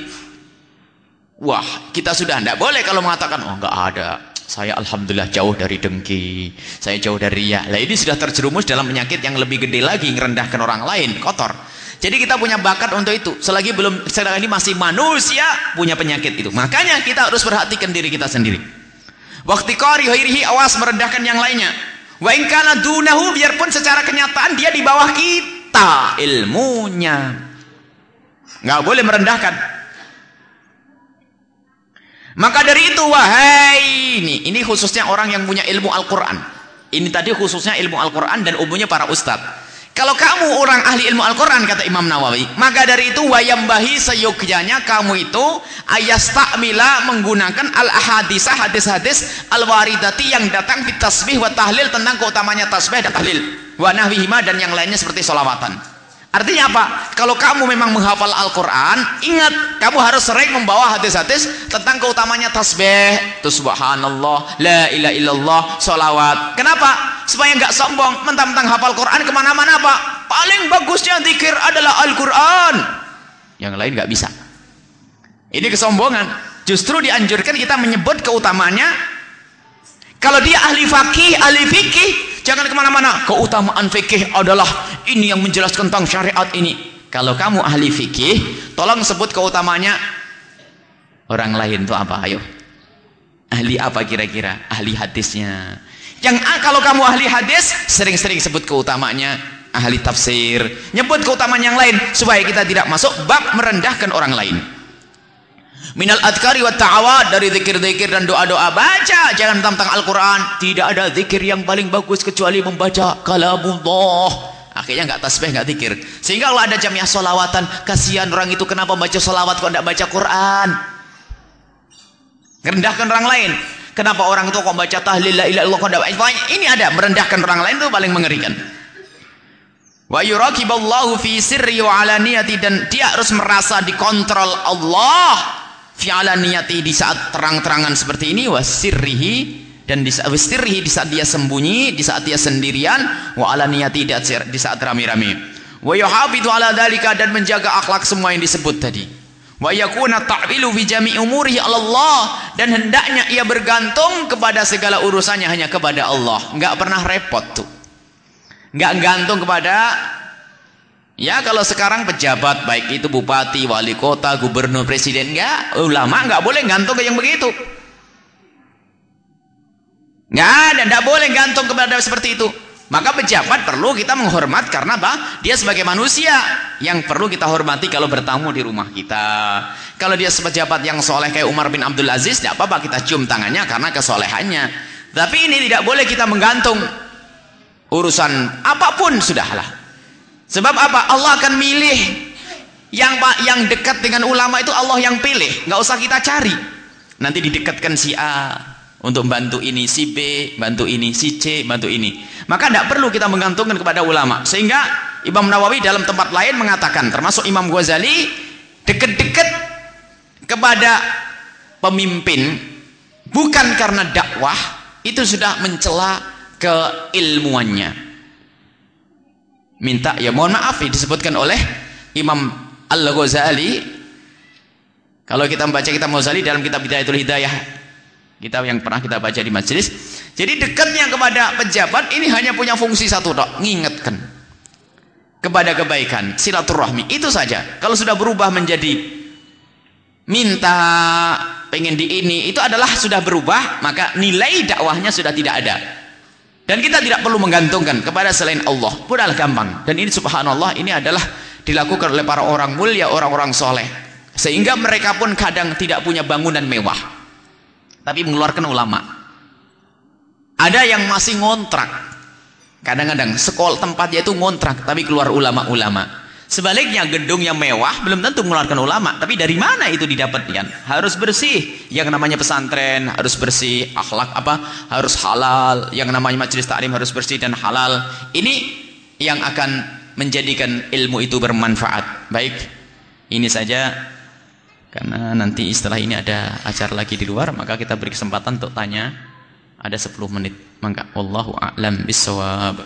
Wah, kita sudah tidak boleh kalau mengatakan, oh enggak ada. Saya alhamdulillah jauh dari dengki, saya jauh dari ya. Lah ini sudah terjerumus dalam penyakit yang lebih gede lagi, merendahkan orang lain, kotor. Jadi kita punya bakat untuk itu. Selagi belum sedang ini masih manusia punya penyakit itu. Makanya kita harus perhatikan diri kita sendiri. Waktu kori hirihi awas merendahkan yang lainnya. Wa ingkana dunahu biarpun secara kenyataan dia di bawah kita ilmunya. Nggak boleh merendahkan. Maka dari itu wahai ini, ini khususnya orang yang punya ilmu Al-Quran. Ini tadi khususnya ilmu Al-Quran dan umumnya para ustadz. Kalau kamu orang ahli ilmu Al-Quran, kata Imam Nawawi, maka dari itu wayambahi seyogyanya kamu itu ayas takmila menggunakan al-ahadisah, hadis-hadis al-waridati yang datang di tasbih wa tahlil tentang keutamanya tasbih dan tahlil. Wa nahwihima dan yang lainnya seperti solawatan. Artinya apa? Kalau kamu memang menghafal Al-Quran, ingat, kamu harus sering membawa hadis-hadis tentang keutamanya tasbih. Itu subhanallah, la ilaha illallah, solawat. Kenapa? Supaya nggak sombong, mentang-mentang hafal Quran ke mana-mana apa? Paling bagusnya zikir adalah Al-Quran. Yang lain nggak bisa. Ini kesombongan. Justru dianjurkan kita menyebut keutamanya. Kalau dia ahli fakih, ahli fikih, Jangan ke mana-mana. Keutamaan fikih adalah ini yang menjelaskan tentang syariat ini. Kalau kamu ahli fikih, tolong sebut keutamanya orang lain itu apa? Ayo. Ahli apa kira-kira? Ahli hadisnya. Yang kalau kamu ahli hadis, sering-sering sebut keutamanya ahli tafsir. Nyebut keutamaan yang lain supaya kita tidak masuk bab merendahkan orang lain minal adkari wa ta'awad dari zikir-zikir dan doa-doa. Baca jangan tentang Al-Quran. Tidak ada zikir yang paling bagus kecuali membaca kalamullah. Akhirnya nggak tasbih nggak zikir. Sehingga kalau ada jamiah solawatan kasihan orang itu kenapa baca solawat kok tidak baca Quran? Merendahkan orang lain. Kenapa orang itu kok baca tahlil la ilaha kok tidak ini ada merendahkan orang lain itu paling mengerikan. Wa yurakiballahu fi sirri wa alaniyati dan dia harus merasa dikontrol Allah fi'ala niyati di saat terang-terangan seperti ini wasirrihi dan di saat wasirrihi di saat dia sembunyi di saat dia sendirian wa ala niyati di saat rame-rame. Wa yuhafidu ala dalika dan menjaga akhlak semua yang disebut tadi. Wa yakuna ta'wilu fi jami' umurihi Allah dan hendaknya ia bergantung kepada segala urusannya hanya kepada Allah. Enggak pernah repot tuh. Enggak gantung kepada Ya kalau sekarang pejabat baik itu bupati, wali kota, gubernur, presiden enggak, ulama enggak boleh gantung ke yang begitu. Enggak ada, enggak boleh gantung kepada seperti itu. Maka pejabat perlu kita menghormat karena apa? Dia sebagai manusia yang perlu kita hormati kalau bertamu di rumah kita. Kalau dia pejabat yang soleh kayak Umar bin Abdul Aziz, tidak apa-apa kita cium tangannya karena kesolehannya. Tapi ini tidak boleh kita menggantung urusan apa pun sudahlah. Sebab apa? Allah akan milih yang yang dekat dengan ulama itu Allah yang pilih, nggak usah kita cari. Nanti didekatkan si A untuk bantu ini, si B bantu ini, si C bantu ini. Maka tidak perlu kita menggantungkan kepada ulama. Sehingga Imam Nawawi dalam tempat lain mengatakan, termasuk Imam Ghazali, dekat-dekat kepada pemimpin bukan karena dakwah itu sudah mencela keilmuannya minta ya mohon maaf ya disebutkan oleh Imam Al-Ghazali. Kalau kita membaca kitab Ghazali dalam kitab Bidayatul Hidayah kita yang pernah kita baca di majelis. Jadi dekatnya kepada pejabat ini hanya punya fungsi satu dok ngingetkan kepada kebaikan silaturahmi itu saja. Kalau sudah berubah menjadi minta pengen di ini itu adalah sudah berubah maka nilai dakwahnya sudah tidak ada dan kita tidak perlu menggantungkan kepada selain Allah. Padahal gampang. Dan ini subhanallah ini adalah dilakukan oleh para orang mulia, orang-orang soleh. Sehingga mereka pun kadang tidak punya bangunan mewah. Tapi mengeluarkan ulama. Ada yang masih ngontrak. Kadang-kadang sekolah tempatnya itu ngontrak. Tapi keluar ulama-ulama. Sebaliknya gedung yang mewah belum tentu mengeluarkan ulama, tapi dari mana itu didapatkan? Harus bersih. Yang namanya pesantren harus bersih, akhlak apa? Harus halal. Yang namanya majelis taklim harus bersih dan halal. Ini yang akan menjadikan ilmu itu bermanfaat. Baik. Ini saja karena nanti setelah ini ada acara lagi di luar, maka kita beri kesempatan untuk tanya. Ada 10 menit. Maka wallahu a'lam bissawab.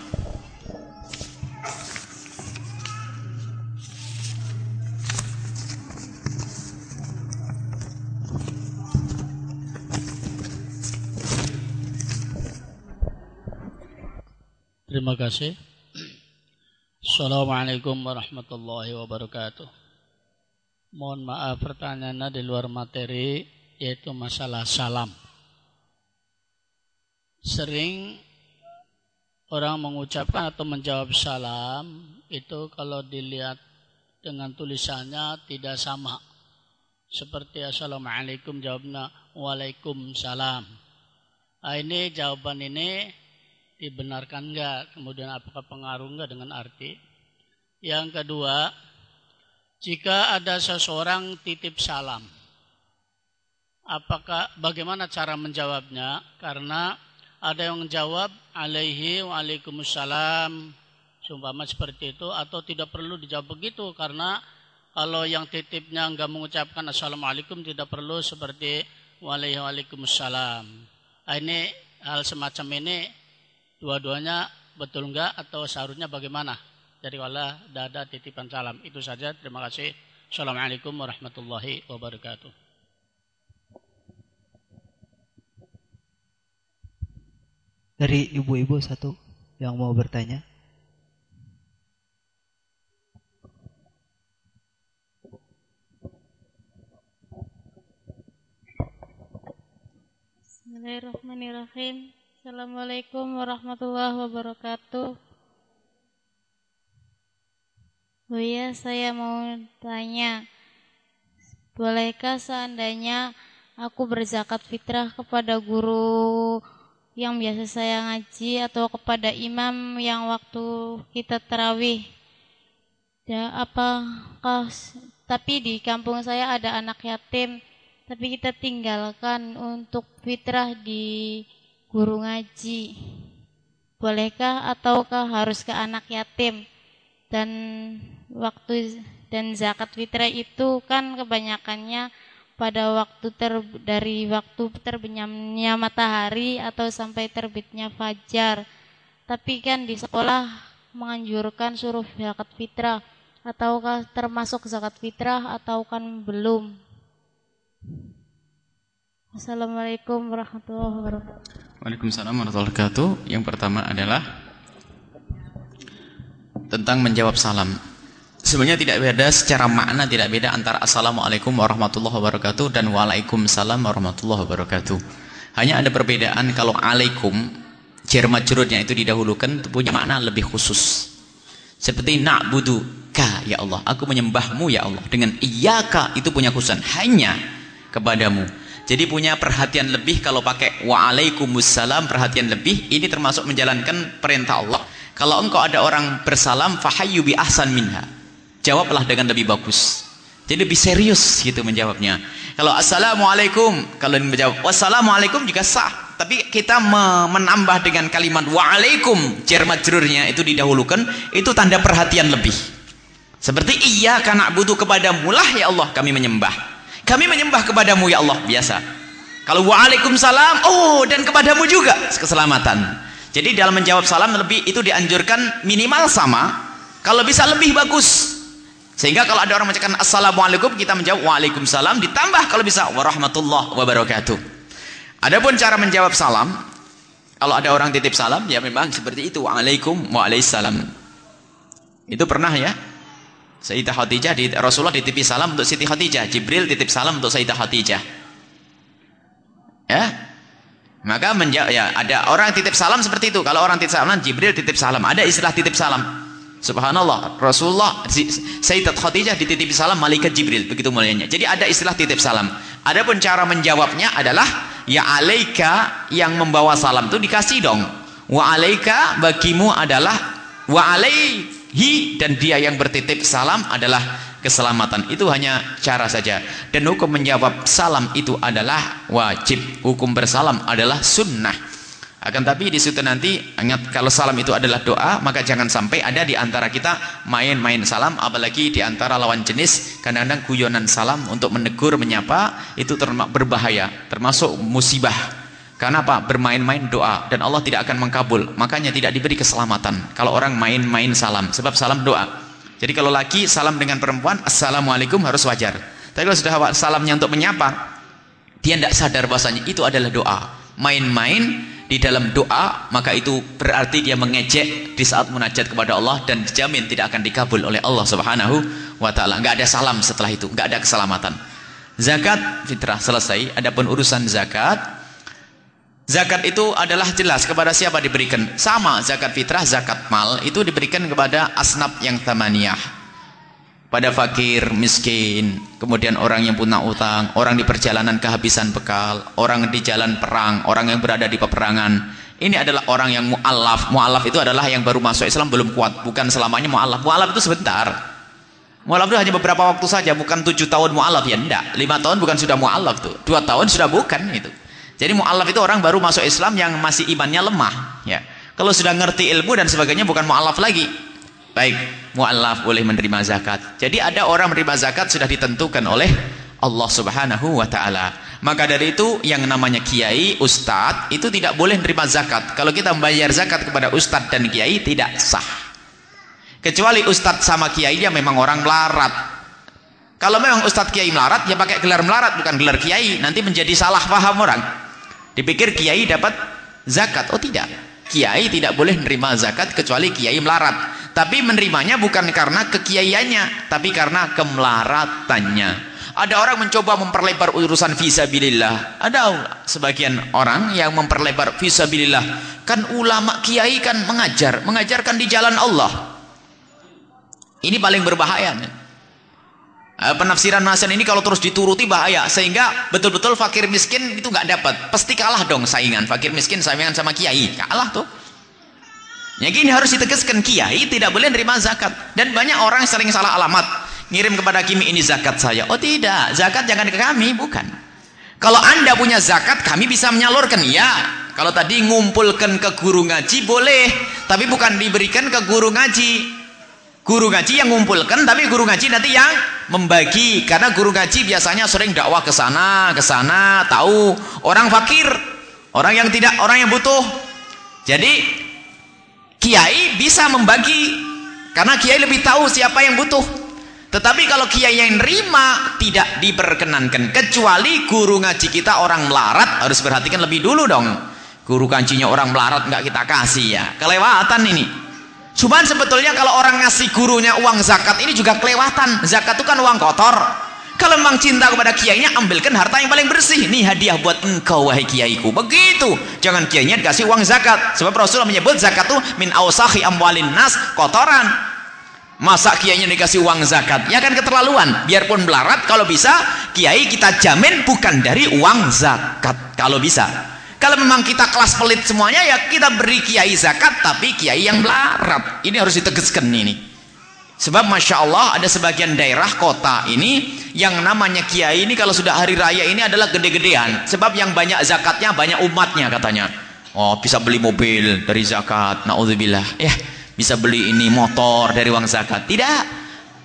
Terima kasih. Assalamualaikum warahmatullahi wabarakatuh. Mohon maaf pertanyaannya di luar materi yaitu masalah salam. Sering orang mengucapkan atau menjawab salam itu kalau dilihat dengan tulisannya tidak sama. Seperti Assalamualaikum jawabnya Waalaikumsalam. Nah, ini jawaban ini dibenarkan enggak, kemudian apakah pengaruh enggak dengan arti. Yang kedua, jika ada seseorang titip salam, apakah bagaimana cara menjawabnya? Karena ada yang menjawab alaihi wa alaikumussalam sumpama seperti itu atau tidak perlu dijawab begitu karena kalau yang titipnya enggak mengucapkan assalamualaikum tidak perlu seperti waalaikumsalam. Nah, ini hal semacam ini dua-duanya betul enggak atau seharusnya bagaimana? Dari wala dada titipan salam. Itu saja. Terima kasih. Assalamualaikum warahmatullahi wabarakatuh. Dari ibu-ibu satu yang mau bertanya. Bismillahirrahmanirrahim. Assalamualaikum warahmatullahi wabarakatuh. Oh iya, saya mau tanya. Bolehkah seandainya aku berzakat fitrah kepada guru yang biasa saya ngaji atau kepada imam yang waktu kita terawih? Ya, apakah tapi di kampung saya ada anak yatim tapi kita tinggalkan untuk fitrah di guru ngaji. Bolehkah ataukah harus ke anak yatim? Dan waktu dan zakat fitrah itu kan kebanyakannya pada waktu ter, dari waktu terbenamnya matahari atau sampai terbitnya fajar. Tapi kan di sekolah menganjurkan suruh zakat fitrah ataukah termasuk zakat fitrah atau kan belum? Assalamualaikum warahmatullahi wabarakatuh. Waalaikumsalam warahmatullahi wabarakatuh. Yang pertama adalah tentang menjawab salam. Sebenarnya tidak beda secara makna tidak beda antara Assalamualaikum warahmatullahi wabarakatuh dan Waalaikumsalam warahmatullahi wabarakatuh. Hanya ada perbedaan kalau alaikum jar majrurnya itu didahulukan punya makna lebih khusus. Seperti na'budu ka ya Allah, aku menyembahmu ya Allah. Dengan iyyaka itu punya khususan hanya kepadamu. Jadi punya perhatian lebih kalau pakai waalaikumsalam perhatian lebih ini termasuk menjalankan perintah Allah. Kalau engkau ada orang bersalam fahayyu bi ahsan minha. Jawablah dengan lebih bagus. Jadi lebih serius gitu menjawabnya. Kalau assalamualaikum kalau menjawab wassalamualaikum juga sah. Tapi kita menambah dengan kalimat waalaikum jar majrurnya itu didahulukan itu tanda perhatian lebih. Seperti iya karena butuh kepadamu lah ya Allah kami menyembah. Kami menyembah kepadamu ya Allah biasa. Kalau waalaikumsalam, oh dan kepadamu juga keselamatan. Jadi dalam menjawab salam lebih itu dianjurkan minimal sama. Kalau bisa lebih bagus. Sehingga kalau ada orang mengucapkan assalamualaikum kita menjawab waalaikumsalam ditambah kalau bisa warahmatullah wabarakatuh. Adapun cara menjawab salam kalau ada orang titip salam ya memang seperti itu waalaikum waalaikumsalam. Itu pernah ya Sayyidah Khadijah di Rasulullah dititip salam untuk Siti Khadijah, Jibril titip salam untuk Sayyidah Khadijah. Ya. Maka menjawab ya ada orang titip salam seperti itu. Kalau orang titip salam Jibril titip salam. Ada istilah titip salam. Subhanallah, Rasulullah Sayyidah Khadijah dititip salam malaikat Jibril, begitu mulianya. Jadi ada istilah titip salam. Adapun cara menjawabnya adalah ya alaika yang membawa salam itu dikasih dong. Wa alaika bagimu adalah wa alaika hi dan dia yang bertitip salam adalah keselamatan. Itu hanya cara saja. Dan hukum menjawab salam itu adalah wajib. Hukum bersalam adalah sunnah. Akan tapi di situ nanti ingat kalau salam itu adalah doa maka jangan sampai ada di antara kita main-main salam apalagi di antara lawan jenis kadang-kadang guyonan salam untuk menegur menyapa itu termasuk berbahaya termasuk musibah karena apa? Bermain-main doa dan Allah tidak akan mengkabul. Makanya tidak diberi keselamatan kalau orang main-main salam. Sebab salam doa. Jadi kalau laki salam dengan perempuan, assalamualaikum harus wajar. Tapi kalau sudah salamnya untuk menyapa, dia tidak sadar bahasanya itu adalah doa. Main-main di dalam doa, maka itu berarti dia mengejek di saat munajat kepada Allah dan dijamin tidak akan dikabul oleh Allah Subhanahu wa taala. Enggak ada salam setelah itu, enggak ada keselamatan. Zakat fitrah selesai. Adapun urusan zakat Zakat itu adalah jelas kepada siapa diberikan. Sama zakat fitrah, zakat mal itu diberikan kepada asnaf yang tamaniyah. pada fakir, miskin, kemudian orang yang punya utang, orang di perjalanan kehabisan bekal, orang di jalan perang, orang yang berada di peperangan. Ini adalah orang yang mu'alaf. Mu'alaf itu adalah yang baru masuk Islam belum kuat. Bukan selamanya mu'alaf. Mu'alaf itu sebentar. Mu'alaf itu hanya beberapa waktu saja. Bukan tujuh tahun mu'alaf. Ya enggak. Lima tahun bukan sudah mu'alaf tuh. Dua tahun sudah bukan itu. Jadi mu'alaf itu orang baru masuk Islam yang masih imannya lemah. Ya. Kalau sudah ngerti ilmu dan sebagainya bukan mu'alaf lagi. Baik, mu'alaf boleh menerima zakat. Jadi ada orang menerima zakat sudah ditentukan oleh Allah Subhanahu wa taala. Maka dari itu yang namanya kiai, ustadz itu tidak boleh menerima zakat. Kalau kita membayar zakat kepada ustadz dan kiai tidak sah. Kecuali ustadz sama kiai dia memang orang melarat. Kalau memang ustadz kiai melarat ya pakai gelar melarat bukan gelar kiai, nanti menjadi salah paham orang. Dipikir kiai dapat zakat. Oh tidak. Kiai tidak boleh menerima zakat kecuali kiai melarat. Tapi menerimanya bukan karena kekiaiannya, tapi karena kemelaratannya. Ada orang mencoba memperlebar urusan visabilillah. Ada sebagian orang yang memperlebar visabilillah. Kan ulama kiai kan mengajar, mengajarkan di jalan Allah. Ini paling berbahaya. Penafsiran Hasan ini kalau terus dituruti bahaya sehingga betul-betul fakir miskin itu nggak dapat. Pasti kalah dong saingan fakir miskin saingan sama kiai. Kalah tuh. Yang ini harus ditegaskan kiai tidak boleh nerima zakat dan banyak orang sering salah alamat ngirim kepada kimi ini zakat saya. Oh tidak, zakat jangan ke kami, bukan. Kalau anda punya zakat kami bisa menyalurkan ya. Kalau tadi ngumpulkan ke guru ngaji boleh, tapi bukan diberikan ke guru ngaji. Guru ngaji yang ngumpulkan, tapi guru ngaji nanti yang membagi. Karena guru ngaji biasanya sering dakwah ke sana, ke sana, tahu. Orang fakir, orang yang tidak, orang yang butuh. Jadi kiai bisa membagi. Karena kiai lebih tahu siapa yang butuh. Tetapi kalau kiai yang nerima tidak diperkenankan. Kecuali guru ngaji kita orang melarat harus perhatikan lebih dulu dong. Guru ngajinya orang melarat nggak kita kasih ya. Kelewatan ini cuman sebetulnya kalau orang ngasih gurunya uang zakat ini juga kelewatan zakat itu kan uang kotor kalau memang cinta kepada kiainya, ambilkan harta yang paling bersih. Ini hadiah buat engkau wahai kiaiku. Begitu. Jangan kiainya dikasih uang zakat. Sebab Rasulullah menyebut zakat itu min ausahi amwalin nas, kotoran. Masa kiainya dikasih uang zakat? Ya kan keterlaluan. Biarpun melarat, kalau bisa kiai kita jamin bukan dari uang zakat. Kalau bisa. Kalau memang kita kelas pelit semuanya ya kita beri kiai zakat tapi kiai yang melarat. Ini harus ditegaskan ini. Sebab Masya Allah ada sebagian daerah kota ini yang namanya kiai ini kalau sudah hari raya ini adalah gede-gedean. Sebab yang banyak zakatnya banyak umatnya katanya. Oh bisa beli mobil dari zakat. Na'udzubillah. Ya bisa beli ini motor dari uang zakat. Tidak.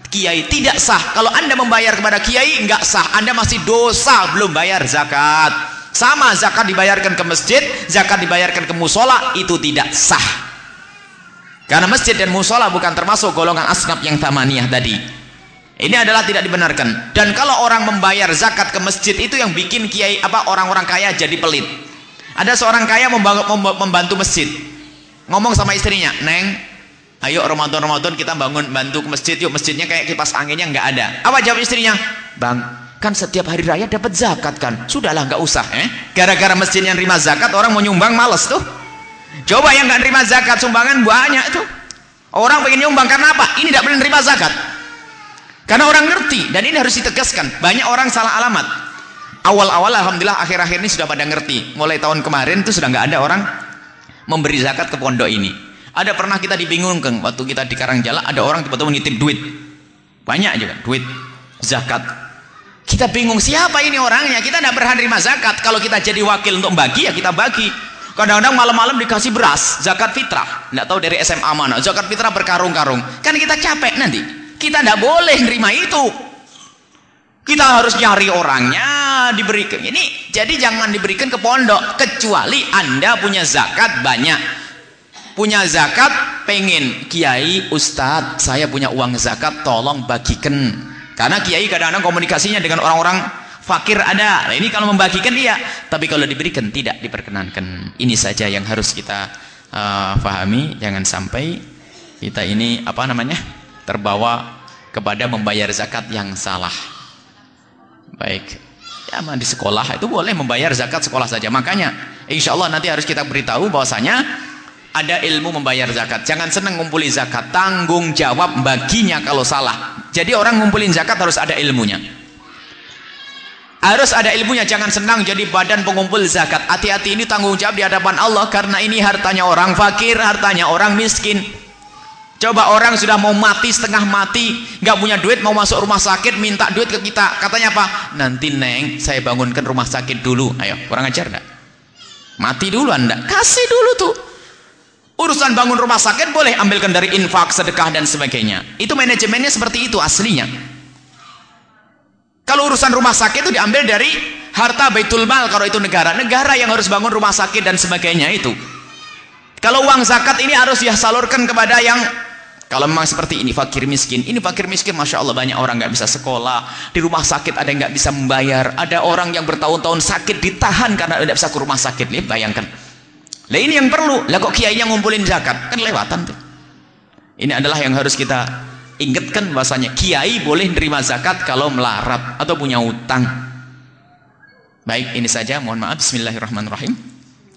Kiai tidak sah. Kalau anda membayar kepada kiai enggak sah. Anda masih dosa belum bayar zakat. Sama zakat dibayarkan ke masjid, zakat dibayarkan ke musola itu tidak sah. Karena masjid dan musola bukan termasuk golongan asnaf yang tamaniyah tadi. Ini adalah tidak dibenarkan. Dan kalau orang membayar zakat ke masjid itu yang bikin kiai apa orang-orang kaya jadi pelit. Ada seorang kaya membantu masjid. Ngomong sama istrinya, "Neng, ayo Ramadan-Ramadan kita bangun bantu ke masjid yuk. Masjidnya kayak kipas anginnya nggak ada." Apa jawab istrinya? "Bang, kan setiap hari raya dapat zakat kan. Sudahlah nggak usah, eh. Gara-gara masjid yang terima zakat orang mau nyumbang males tuh." Coba yang nggak nerima zakat sumbangan banyak itu. Orang pengen nyumbang karena apa? Ini tidak boleh nerima zakat. Karena orang ngerti dan ini harus ditegaskan. Banyak orang salah alamat. Awal-awal alhamdulillah akhir-akhir ini sudah pada ngerti. Mulai tahun kemarin itu sudah nggak ada orang memberi zakat ke pondok ini. Ada pernah kita dibingungkan waktu kita di Karangjala ada orang tiba-tiba menitip duit. Banyak juga duit zakat. Kita bingung siapa ini orangnya? Kita tidak berhak nerima zakat. Kalau kita jadi wakil untuk bagi ya kita bagi. Kadang-kadang malam-malam dikasih beras, zakat fitrah. Tidak tahu dari SMA mana. Zakat fitrah berkarung-karung. Kan kita capek nanti. Kita tidak boleh nerima itu. Kita harus nyari orangnya, diberikan. Ini jadi jangan diberikan ke pondok. Kecuali Anda punya zakat banyak. Punya zakat, pengen. Kiai, Ustadz, saya punya uang zakat, tolong bagikan. Karena kiai kadang-kadang komunikasinya dengan orang-orang fakir ada. Nah, ini kalau membagikan iya. Tapi kalau diberikan tidak diperkenankan. Ini saja yang harus kita uh, pahami jangan sampai kita ini apa namanya terbawa kepada membayar zakat yang salah. Baik. Ya di sekolah itu boleh membayar zakat sekolah saja. Makanya insya Allah nanti harus kita beritahu bahwasanya ada ilmu membayar zakat. Jangan senang ngumpuli zakat. Tanggung jawab baginya kalau salah Jadi orang ngumpulin zakat harus ada ilmunya. Harus ada ilmunya, jangan senang jadi badan pengumpul zakat. Hati-hati ini tanggung jawab di hadapan Allah karena ini hartanya orang fakir, hartanya orang miskin. Coba orang sudah mau mati setengah mati, nggak punya duit mau masuk rumah sakit minta duit ke kita. Katanya apa? Nanti neng, saya bangunkan rumah sakit dulu. Ayo, kurang ajar enggak? Mati dulu anda, kasih dulu tuh. Urusan bangun rumah sakit boleh ambilkan dari infak, sedekah dan sebagainya. Itu manajemennya seperti itu aslinya. Kalau urusan rumah sakit itu diambil dari harta baitul mal kalau itu negara. Negara yang harus bangun rumah sakit dan sebagainya itu. Kalau uang zakat ini harus dia salurkan kepada yang kalau memang seperti ini fakir miskin. Ini fakir miskin Masya Allah banyak orang nggak bisa sekolah. Di rumah sakit ada yang nggak bisa membayar. Ada orang yang bertahun-tahun sakit ditahan karena tidak bisa ke rumah sakit. Nih bayangkan. Lah ini yang perlu. Lah kok kiai yang ngumpulin zakat? Kan lewatan tuh. Ini adalah yang harus kita ingatkan bahasanya kiai boleh nerima zakat kalau melarat atau punya utang baik ini saja mohon maaf bismillahirrahmanirrahim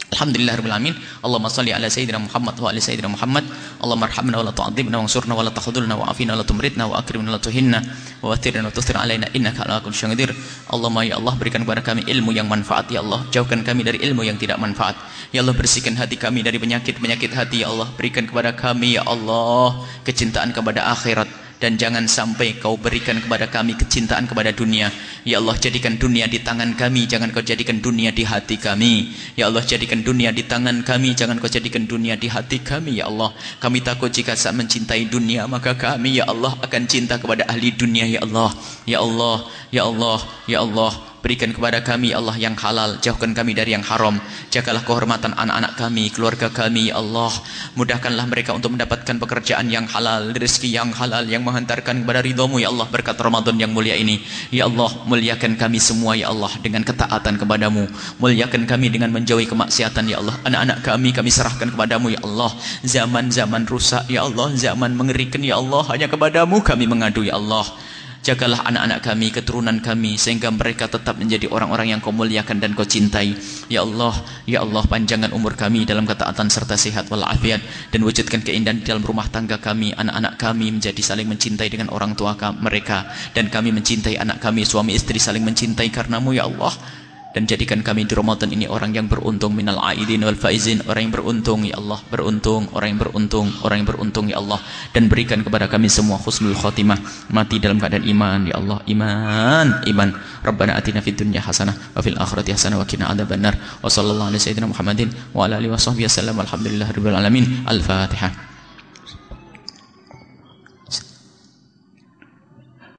Alhamdulillahirrahmanirrahim Allahumma salli ala Sayyidina Muhammad wa ala Sayyidina Muhammad. Allahumma arhamna wa la tu'adzibna wa ansurna wa la takhudulna wa afina wa la tumritna wa akrimna wa la tuhinna wa wathirna wa tusir alaina innaka ala kulli syai'in Allahumma ya Allah berikan kepada kami ilmu yang manfaat ya Allah. Jauhkan kami dari ilmu yang tidak manfaat. Ya Allah bersihkan hati kami dari penyakit-penyakit hati ya Allah. Berikan kepada kami ya Allah kecintaan kepada akhirat dan jangan sampai kau berikan kepada kami kecintaan kepada dunia. Ya Allah jadikan dunia di tangan kami jangan kau jadikan dunia di hati kami. Ya Allah jadikan dunia di tangan kami jangan kau jadikan dunia di hati kami ya Allah. Kami takut jika saat mencintai dunia maka kami ya Allah akan cinta kepada ahli dunia ya Allah. Ya Allah ya Allah ya Allah Berikan kepada kami Allah yang halal. Jauhkan kami dari yang haram. Jagalah kehormatan anak-anak kami Keluarga kami ya Allah. Mudahkanlah mereka untuk mendapatkan pekerjaan yang halal Rezeki yang halal Yang menghantarkan kepada ridhamu ya Allah. Berkat Ramadan yang mulia ini. Ya Allah muliakan kami semua ya Allah Dengan ketaatan kepadamu. Muliakan kami dengan menjauhi kemaksiatan ya Allah. Anak-anak kami kami serahkan kepadamu ya Allah. Zaman-zaman rusak ya Allah. Zaman mengerikan ya Allah. Hanya kepadamu kami mengadu ya Allah Jagalah anak-anak kami, keturunan kami sehingga mereka tetap menjadi orang-orang yang kau muliakan dan kau cintai. Ya Allah, ya Allah panjangkan umur kami dalam ketaatan serta sehat walafiat dan wujudkan keindahan di dalam rumah tangga kami, anak-anak kami menjadi saling mencintai dengan orang tua mereka dan kami mencintai anak kami, suami istri saling mencintai karenamu ya Allah dan jadikan kami di Ramadan ini orang yang beruntung minal aidin wal faizin orang yang beruntung ya Allah beruntung orang yang beruntung orang yang beruntung ya Allah. Dan berikan kepada kami semua husnul khotimah mati dalam keadaan iman ya Allah. Iman iman. Rabbana atina fid hasanah wa fil akhirati hasanah wa qina adzabannar. Wa sallallahu alaihi sayyidina Muhammadin wa ala alihi wa sahbihi wasallam alhamdulillahirabbil alamin. Al-fatihah